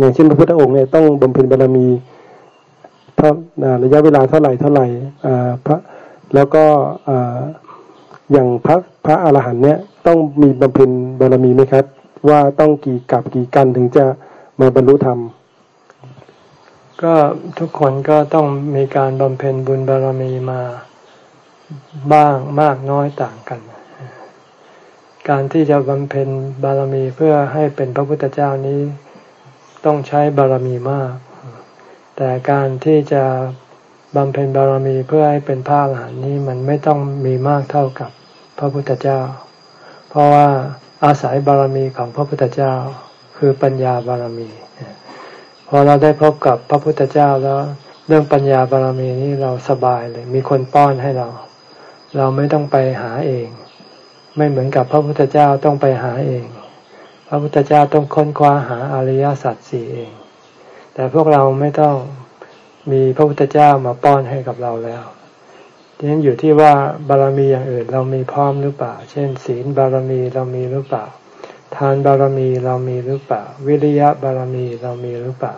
อย่างเช่นพระพุทธองค์เนี่ยต้องบำเพ็ญบารมีเท่าระยะเวลาเท่าไหร่เท่าไหร่พระแล้วก็อย่างพระพระอรหันต์เนี่ยต้องมีบำเพ็ญบารมีไหมครับ ว่าต้องกี่กับกี่กันถึงจะมาบรรลุธรรม ก็ทุกคนก็ต้องมีการบำเพ็ญบุญบารมีมาบ้างมากน้อยต่างกัน การที่จะบำเพ็ญบารมีเพื่อให้เป็นพระพุทธเจ้านี้ต้องใช้บารมีมาก แต่การที่จะบำเพ็ญบารมีเพื่อให้เป็นพระอรหันต์นี้มันไม่ต้องมีมากเท่ากับพระพุทธเจ้า เพราะว่า อาศัยบารมีของพระพุทธเจ้า คือปัญญาบารมีพอเราได้พบกับพระพุทธเจ้าแล้ว เรื่องปัญญาบารมีนี้เราสบายเลย มีคนป้อนให้เรา เราไม่ต้องไปหาเอง ไม่เหมือนกับพระพุทธเจ้าต้องไปหาเอง พระพุทธเจ้าต้องค้นคว้าหาอริยสัจสี่เอง แต่พวกเราไม่ต้องมีพระพุทธเจ้ามาป้อนให้กับเราแล้ว นี้อยู่ที่ว่าบารมีอย่างอื่นเรามีพร้อมหรือเปล่า เช่น ศีลบารมีเรามีหรือเปล่า ทานบารมีเรามีหรือเปล่า วิริยะบารมีเรามีหรือเปล่า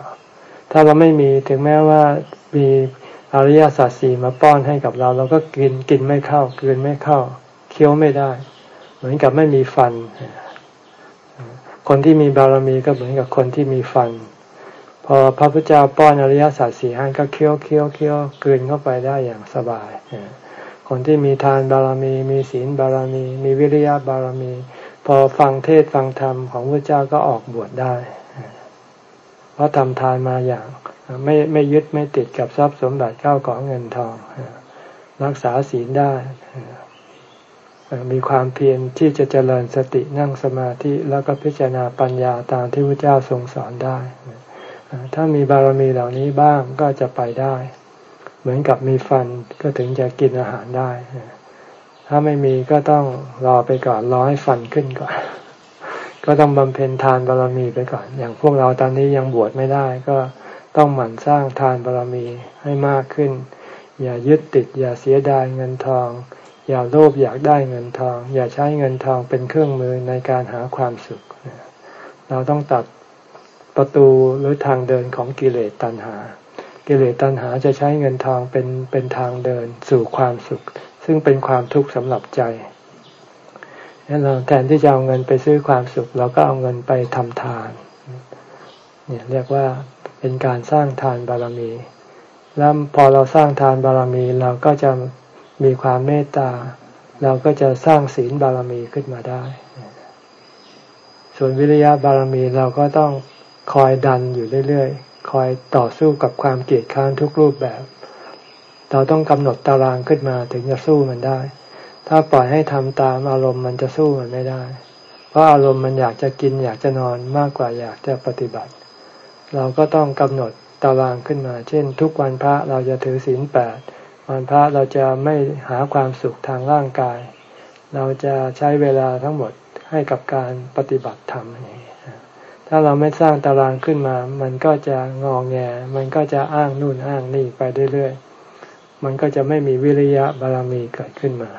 ถ้าเราไม่มีถึงแม้ว่ามีอริยสัจสี่มาป้อนให้กับเรา เราก็กินกินไม่เข้ากินไม่เข้า เคี้ยวไม่ได้ เหมือนกับไม่มีฟัน คนที่มีบารมีก็เหมือนกับคนที่มีฟัน พอพระพุทธเจ้าป้อนอริยสัจสี่ห้าก็เคี้ยวเคี้ยวเคี้ยวกลืนเข้าไปได้อย่างสบาย คนที่มีทานบารมี มีศีลบารมี มีวิริยะบารมี พอฟังเทศฟังธรรมของพระเจ้าก็ออกบวชได้ เพราะทำทานมาอย่างไม่ไม่ยึดไม่ติดกับทรัพย์สมบัติเข้าของเงินทอง รักษาศีลได้ มีความเพียรที่จะเจริญสตินั่งสมาธิแล้วก็พิจารณาปัญญาตามที่พระเจ้าทรงสอนได้ ถ้ามีบารมีเหล่านี้บ้างก็จะไปได้ เหมือนกับมีฟันก็ถึงจะกินอาหารได้ ถ้าไม่มีก็ต้องรอไปก่อนรอให้ฟันขึ้นก่อน ก็ต้องบำเพ็ญทานบารมีไปก่อน อย่างพวกเราตอนนี้ยังบวชไม่ได้ ก็ต้องหมั่นสร้างทานบารมีให้มากขึ้น อย่ายึดติด อย่าเสียดายเงินทอง อย่าโลภอยากได้เงินทอง อย่าใช้เงินทองเป็นเครื่องมือในการหาความสุข เราต้องตัด ประตูหรือทางเดินของกิเลสตัณหา กิเลสตัณหาจะใช้เงินทองเป็นเป็นทางเดินสู่ความสุข ซึ่งเป็นความทุกข์สำหรับใจนั้นเราแทนที่จะเอาเงินไปซื้อความสุข เราก็เอาเงินไปทำทานเนี่ยเรียกว่าเป็นการสร้างทานบารมีแล้วพอเราสร้างทานบารมีเราก็จะมีความเมตตา เราก็จะสร้างศีลบารมีขึ้นมาได้ ส่วนวิริยะบารมีเราก็ต้อง คอยดันอยู่เรื่อยๆ คอยต่อสู้กับความเกลียดค้านทุกรูปแบบ เราต้องกำหนดตารางขึ้นมาถึงจะสู้มันได้ ถ้าปล่อยให้ทำตามอารมณ์มันจะสู้มันไม่ได้ เพราะอารมณ์มันอยากจะกินอยากจะนอนมากกว่าอยากจะปฏิบัติ เราก็ต้องกำหนดตารางขึ้นมา เช่น ทุกวันพระเราจะถือศีลแปดวันพระเราจะไม่หาความสุขทางร่างกาย เราจะใช้เวลาทั้งหมดให้กับการปฏิบัติธรรมนี้ ถ้าเราไม่สร้างตารางขึ้นมา มันก็จะงองแง มันก็จะอ้างนู่นอ้างนี่ไปเรื่อยๆ มันก็จะไม่มีวิริยะบารมีเกิดขึ้นมา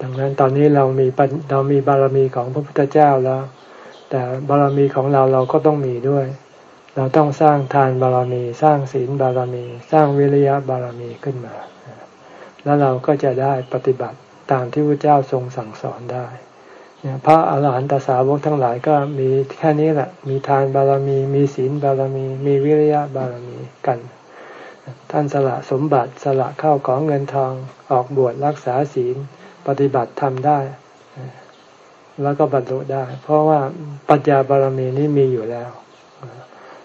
ดังนั้นตอนนี้เรามีเรามีบารมีของพระพุทธเจ้าแล้ว แต่บารมีของเราเราก็ต้องมีด้วย เราต้องสร้างทานบารมี สร้างศีลบารมี สร้างวิริยะบารมีขึ้นมา แล้วเราก็จะได้ปฏิบัติตามที่พระเจ้าทรงสั่งสอนได้ พระอาหารหันตสาวกทั้งหลายก็มีแค่นี้แหละ มีทานบารมี มีศีลบารมี มีวิริยะบารมีกัน ท่านสละสมบัติสละเข้าของเงินทองออกบวชรักษาศีลปฏิบัติทำได้ แล้วก็บรรลุได้ เพราะว่าปัญญาบารมีนี้มีอยู่แล้ว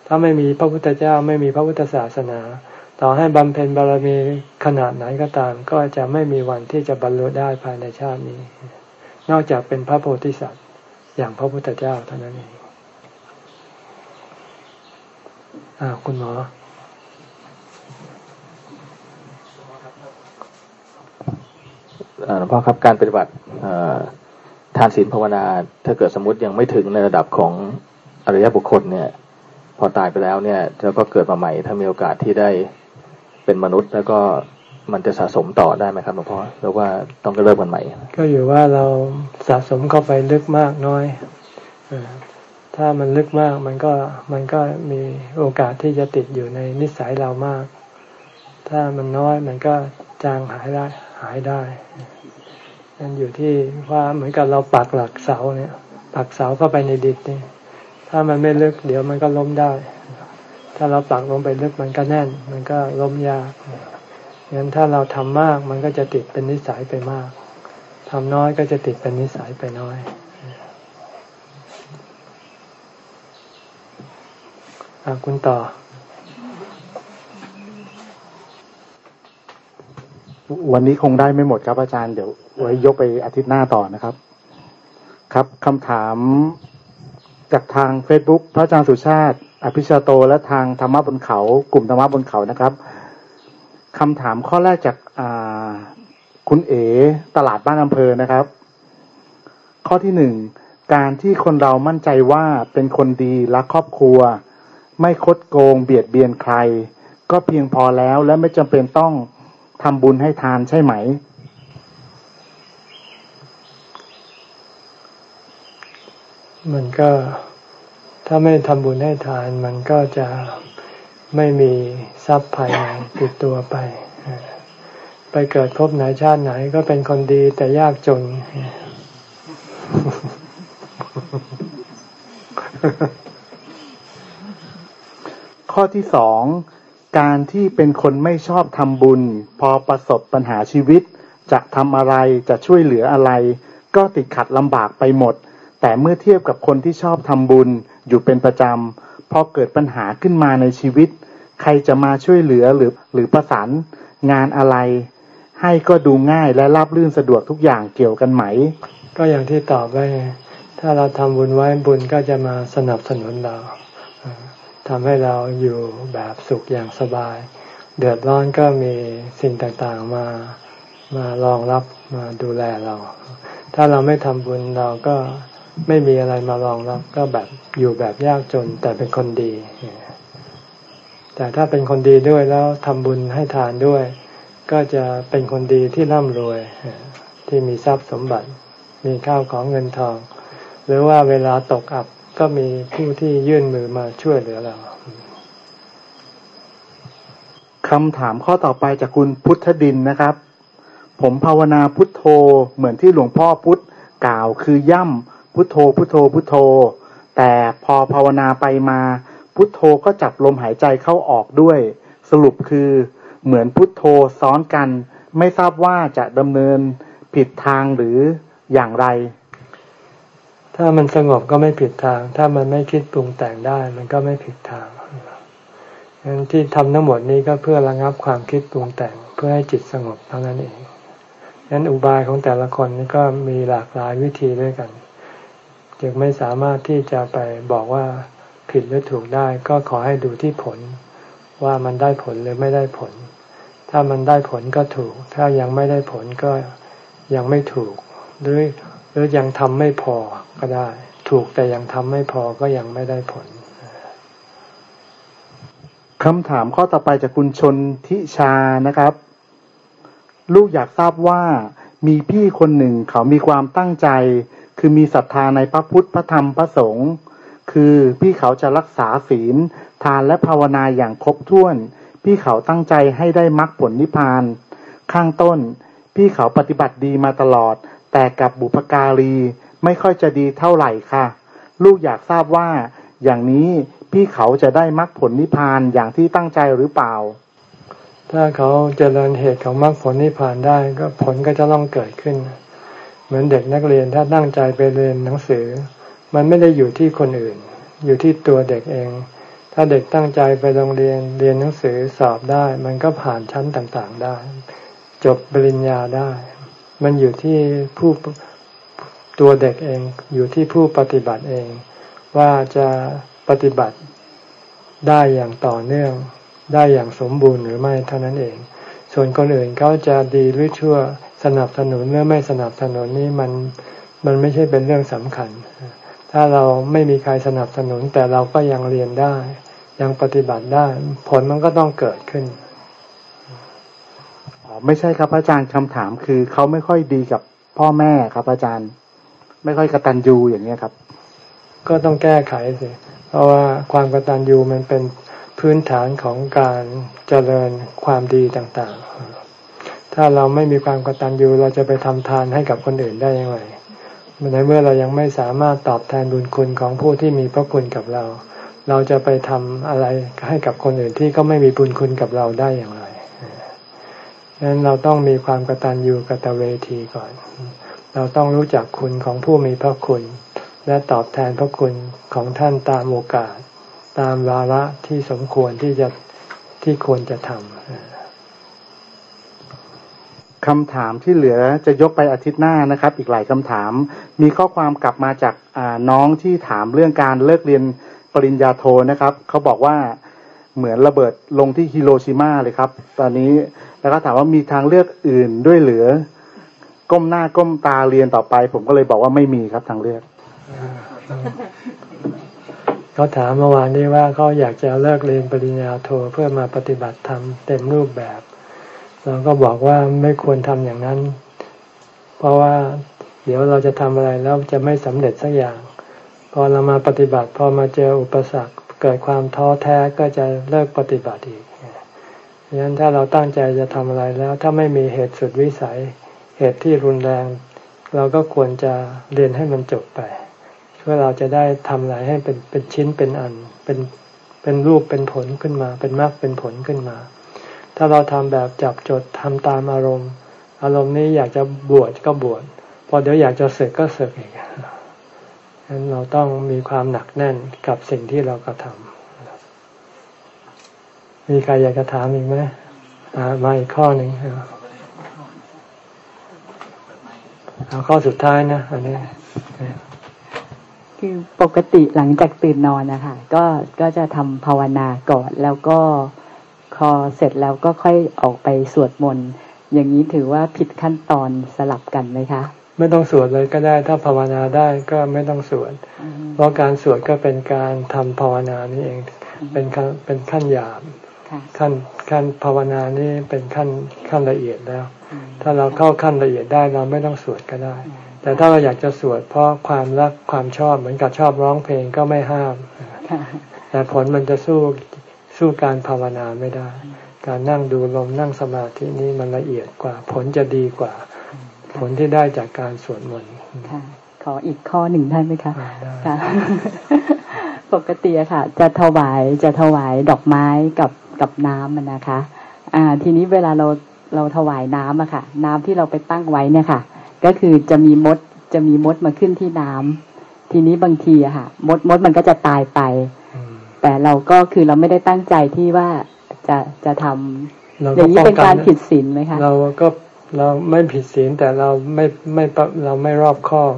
ถ้าไม่มีพระพุทธเจ้าไม่มีพระพุทธศาสนา ต่อให้บำเพ็ญบารมีขนาดไหนก็ตาม ก็จะไม่มีวันที่จะบรรลุได้ภายในชาตินี้ นอกจากเป็นพระโพธิสัตว์ อย่างพระพุทธเจ้าเท่านั้นเองอ้าคุณหมอหลวงพ่อครับการปฏิบัติทานศีลภาวนา ถ้าเกิดสมมติยังไม่ถึงในระดับของอริยบุคคลเนี่ย พอตายไปแล้วเนี่ยแล้วก็เกิดมาใหม่ ถ้ามีโอกาสที่ได้เป็นมนุษย์แล้วก็ มันจะสะสมต่อได้ไหมครับหลวงพ่อหรือว่าต้องเริ่มกันใหม่ ก็อยู่ว่าเราสะสมเข้าไปลึกมากน้อยถ้ามันลึกมากมันก็มันก็มีโอกาสที่จะติดอยู่ในนิสัยเรามาก ถ้ามันน้อยมันก็จางหายได้หายได้นั่นอยู่ที่ว่าเหมือนกับเราปักหลักเสาเนี่ยปักเสาเข้าไปในดินนี่ถ้ามันไม่ลึกเดี๋ยวมันก็ล้มได้ ถ้าเราปักลงไปลึกมันก็แน่น มันก็ล้มยาก ฉะนั้นถ้าเราทำมากมันก็จะติดเป็นนิสัยไปมาก ทำน้อยก็จะติดเป็นนิสัยไปน้อยอคุณต่อ วันนี้คงได้ไม่หมดครับอาจารย์เดี๋ยวไว้ยกไปอาทิตย์หน้าต่อนะครับ ครับคำถามจากทาง Facebook พระอาจารย์สุชาติ อภิชาโตและทางธรรมะบนเขา กลุ่มธรรมะบนเขานะครับ คำถามข้อแรกจากคุณเอ๋ตลาดบ้านอำเภอนะครับ ข้อที่หนึ่งการที่คนเรามั่นใจว่าเป็นคนดีรักครอบครัว ไม่คดโกง เบียดเบียนใคร ก็เพียงพอแล้วและไม่จำเป็นต้องทำบุญให้ทานใช่ไหม มันก็ถ้าไม่ทำบุญให้ทานมันก็จะ ไม่มีทรัพย์ภายในติดตัวไป ไปเกิดพบไหนชาติไหนก็เป็นคนดีแต่ยากจน ข้อที่สอง การที่เป็นคนไม่ชอบทำบุญ พอประสบปัญหาชีวิต จะทำอะไรจะช่วยเหลืออะไร ก็ติดขัดลำบากไปหมด แต่เมื่อเทียบกับคนที่ชอบทำบุญอยู่เป็นประจำ พอเกิดปัญหาขึ้นมาในชีวิต ใครจะมาช่วยเหลือหรือหรือประสานงานอะไร ให้ก็ดูง่ายและราบรื่นสะดวกทุกอย่างเกี่ยวกันไหม ก็อย่างที่ตอบไว้ถ้าเราทำบุญไว้บุญก็จะมาสนับสนุนเราทำให้เราอยู่แบบสุขอย่างสบาย เดือดร้อนก็มีสิ่งต่างๆมามารองรับมาดูแลเรา ถ้าเราไม่ทำบุญเราก็ ไม่มีอะไรมารองรับก็แบบอยู่แบบยากจนแต่เป็นคนดี แต่ถ้าเป็นคนดีด้วยแล้วทำบุญให้ทานด้วย ก็จะเป็นคนดีที่ร่ำรวย ที่มีทรัพย์สมบัติ มีข้าวของเงินทอง หรือว่าเวลาตกอับก็มีผู้ที่ยื่นมือมาช่วยเหลือเราคำถามข้อต่อไปจากคุณพุทธดินนะครับ ผมภาวนาพุทโธเหมือนที่หลวงพ่อพุทธกล่าวคือย่ำ พุทโธพุทโธพุทโธ แต่พอภาวนาไปมา พุทโธก็จับลมหายใจเข้าออกด้วย สรุปคือเหมือนพุทโธซ้อนกัน ไม่ทราบว่าจะดำเนินผิดทางหรืออย่างไร ถ้ามันสงบก็ไม่ผิดทาง ถ้ามันไม่คิดปรุงแต่งได้ มันก็ไม่ผิดทางงั้นที่ทำทั้งหมดนี้ก็เพื่อระงับความคิดปรุงแต่งเพื่อให้จิตสงบเท่านั้นเองงั้นอุบายของแต่ละคนก็มีหลากหลายวิธีด้วยกัน จึงไม่สามารถที่จะไปบอกว่าผิดหรือถูกได้ ก็ขอให้ดูที่ผล ว่ามันได้ผลหรือไม่ได้ผล ถ้ามันได้ผลก็ถูก ถ้ายังไม่ได้ผลก็ยังไม่ถูก หรือหรือยังทำไม่พอก็ได้ ถูกแต่ยังทำไม่พอก็ยังไม่ได้ผลคำถามข้อต่อไปจากคุณชนทิชานะครับ ลูกอยากทราบว่ามีพี่คนหนึ่งเขามีความตั้งใจ คือมีศรัทธาในพระพุทธพระธรรมพระสงฆ์คือพี่เขาจะรักษาศีล ทานและภาวนาอย่างครบถ้วน พี่เขาตั้งใจให้ได้มรรคผลนิพพาน ข้างต้น พี่เขาปฏิบัติดีมาตลอด แต่กับบุพการีไม่ค่อยจะดีเท่าไหร่ค่ะ ลูกอยากทราบว่า อย่างนี้พี่เขาจะได้มรรคผลนิพพานอย่างที่ตั้งใจหรือเปล่า ถ้าเขาจเจริญเหตุของมรรคผลนิพพานได้ก็ผลก็จะต้องเกิดขึ้น เหมือนเด็กนักเรียนถ้าตั้งใจไปเรียนหนังสือ มันไม่ได้อยู่ที่คนอื่น อยู่ที่ตัวเด็กเอง ถ้าเด็กตั้งใจไปโรงเรียนเรียนหนังสือสอบได้ มันก็ผ่านชั้นต่างๆได้ จบปริญญาได้ มันอยู่ที่ผู้ตัวเด็กเองอยู่ที่ผู้ปฏิบัติเอง ว่าจะปฏิบัติได้อย่างต่อเนื่อง ได้อย่างสมบูรณ์หรือไม่เท่านั้นเอง ส่วนคนอื่นเขาจะดีหรือชั่ว สนับสนุนหรือไม่สนับสนุนนี่มันมันไม่ใช่เป็นเรื่องสำคัญ ถ้าเราไม่มีใครสนับสนุนแต่เราก็ยังเรียนได้ ยังปฏิบัติได้ ผลมันก็ต้องเกิดขึ้นไม่ใช่ครับอาจารย์คำถามคือเขาไม่ค่อยดีกับพ่อแม่ครับอาจารย์ ไม่ค่อยกระตันยูอย่างเนี้ยครับ ก็ต้องแก้ไขสิเพราะว่าความกระตันยูมันเป็นพื้นฐานของการเจริญความดีต่างๆ ถ้าเราไม่มีความกระตันยูเราจะไปทำทานให้กับคนอื่นได้ยังไงในเมื่อเรายังไม่สามารถตอบแทนบุญคุณของผู้ที่มีพระคุณกับเรา เราจะไปทำอะไรให้กับคนอื่นที่ก็ไม่มีบุญคุณกับเราได้อย่างไรฉะนั้นเราต้องมีความกตัญญูกตเวทีก่อน เราต้องรู้จักคุณของผู้มีพระคุณ และตอบแทนพระคุณของท่านตามโอกาส ตามวาระที่สมควรที่จะที่ควรจะท คำถามที่เหลือจะยกไปอาทิตย์หน้านะครับ อีกหลายคำถาม มีข้อความกลับมาจากน้องที่ถามเรื่องการเลิกเรียนปริญญาโทนะครับ เขาบอกว่าเหมือนระเบิดลงที่ฮิโรชิมาเลยครับ ตอนนี้แล้วก็ถามว่ามีทางเลือกอื่นด้วยเหลือ ก้มหน้าก้มตาเรียนต่อไป ผมก็เลยบอกว่าไม่มีครับทางเลือกเขาถามเมื่อวานนี้ว่าเขาอยากจะเลิกเรียนปริญญาโทเพื่อมาปฏิบัติธรรมเต็มรูปแบบ เราก็บอกว่าไม่ควรทำอย่างนั้น เพราะว่าเดี๋ยวเราจะทำอะไรแล้วจะไม่สำเร็จสักอย่าง พอเรามาปฏิบัติพอมาเจออุปสรรคเกิดความท้อแท้ก็จะเลิกปฏิบัติอีกดังนั้นถ้าเราตั้งใจจะทำอะไรแล้ว ถ้าไม่มีเหตุสุดวิสัย เหตุที่รุนแรง เราก็ควรจะเรียนให้มันจบไปเพื่อเราจะได้ทำอะไรให้เป็นเป็นชิ้นเป็นอัน เป็นเป็นรูปเป็นผลขึ้นมา เป็นมรรคเป็นผลขึ้นมา ถ้าเราทำแบบจับจดทำตามอารมณ์ อารมณ์นี้อยากจะบวชก็บวชพอเดี๋ยวอยากจะศึกก็ศึกอีกฉะนั้นเราต้องมีความหนักแน่นกับสิ่งที่เรากระทำมีใครอยากจะถามอีกไหมมาอีกข้อหนึ่งเอาข้อสุดท้ายนะอันนี้คือปกติหลังจากตื่นนอนนะคะก็ก็จะทำภาวนาก่อนแล้วก็ อเสร็จแล้วก็ค่อยออกไปสวดมนต์อย่างนี้ถือว่าผิดขั้นตอนสลับกันไหมคะ ไม่ต้องสวดเลยก็ได้ ถ้าภาวนาได้ก็ไม่ต้องสวด เพราะการสวดก็เป็นการทำภาวนานี่เองเป็นขั้นเป็นขั้นหยาบขั้นขั้นภาวนานี่เป็นขั้นขั้นละเอียดแล้ว ถ้าเราเข้าขั้นละเอียดได้เราไม่ต้องสวดก็ได้ แต่ถ้าเราอยากจะสวดเพราะความรักความชอบเหมือนกับชอบร้องเพลงก็ไม่ห้ามแต่ผลมันจะสู้ สู้การภาวนาไม่ได้ การนั่งดูลมนั่งสมาธินี้มันละเอียดกว่า ผลจะดีกว่า ผลที่ได้จากการสวดมนต์ขออีกข้อหนึ่งได้ไหมคะค่ะปกติอะค่ะ จะถวายจะถวายดอกไม้กับกับน้ำมันนะคะ อ่า ทีนี้เวลาเราเราถวายน้ำอะค่ะ น้ำที่เราไปตั้งไว้เนี่ยค่ะ ก็คือจะมีมดจะมีมดมาขึ้นที่น้ำทีนี้บางทีอะค่ะ มดมดมันก็จะตายไป แต่เราก็คือเราไม่ได้ตั้งใจที่ว่าจะจะทำอย่างนี้เป็นการผิดศีลไหมคะเราก็เราไม่ผิดศีลแต่เราไม่ไม่เราไม่รอบคอบ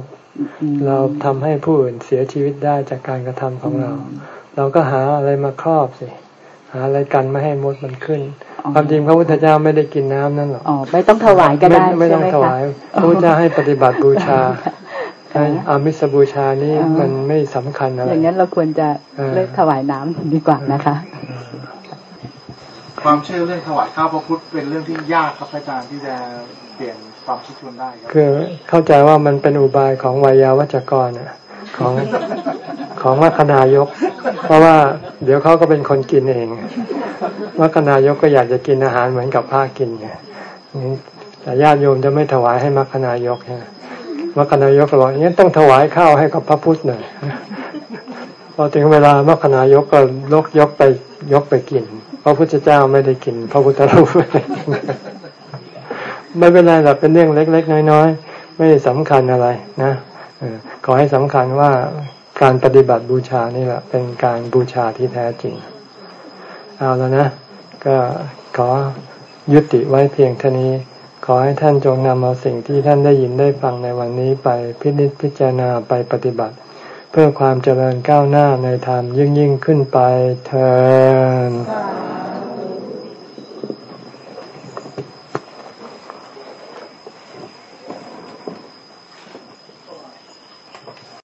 เราทำให้ผู้อื่นเสียชีวิตได้จากการกระทำของเรา เราก็หาอะไรมาครอบสิหาอะไรกันไม่ให้มดมันขึ้นความจริงพระพุทธเจ้าไม่ได้กินน้ำนั่นหรอกอ๋อไม่ต้องถวายก็ได้ไม่ต้องถวายพระพุทธเจ้าให้ปฏิบัติบูชา อามิสบูชานี่มันไม่สำคัญอะไรอย่างนั้นเราควรจะเลิกถวายน้ำดีกว่านะคะ ความเชื่อเรื่องถวายข้าวพระพุทธเป็นเรื่องที่ยากครับอาจารย์ที่จะเปลี่ยนความคิดคนได้ครับคือเข้าใจว่ามันเป็นอุบายของวายาวัจกรอะของของวัคนายก เพราะว่าเดี๋ยวเขาก็เป็นคนกินเองวัคนายกก็อยากจะกินอาหารเหมือนกับพระกินไงแต่ญาติโยมจะไม่ถวายให้มัคคนายกใช่ม มรคนายกบอกอย่างนี้ต้องถวายข้าวให้กับพระพุทธหน่อยพอถึงเวลามรคนายกก็ลกยกไปยกไปกิน พระพุทธเจ้าไม่ได้กิน พระพุทธรูปไม่ได้กินไม่เป็นไรหรอกเป็นเรื่องเล็ก ๆ น้อยๆไม่สำคัญอะไรนะขอให้สำคัญว่าการปฏิบัติบูชานี่แหละ เป็นการบูชาที่แท้จริง เอาแล้วนะ ก็ขอยุติไว้เพียงเท่านี้ ขอให้ท่านจงนำเอาสิ่งที่ท่านได้ยินได้ฟังในวันนี้ไปพิจิตพิจารณาไปปฏิบัติ เพื่อความเจริญก้าวหน้าในธรรมยิ่งยิ่งขึ้นไปเธอ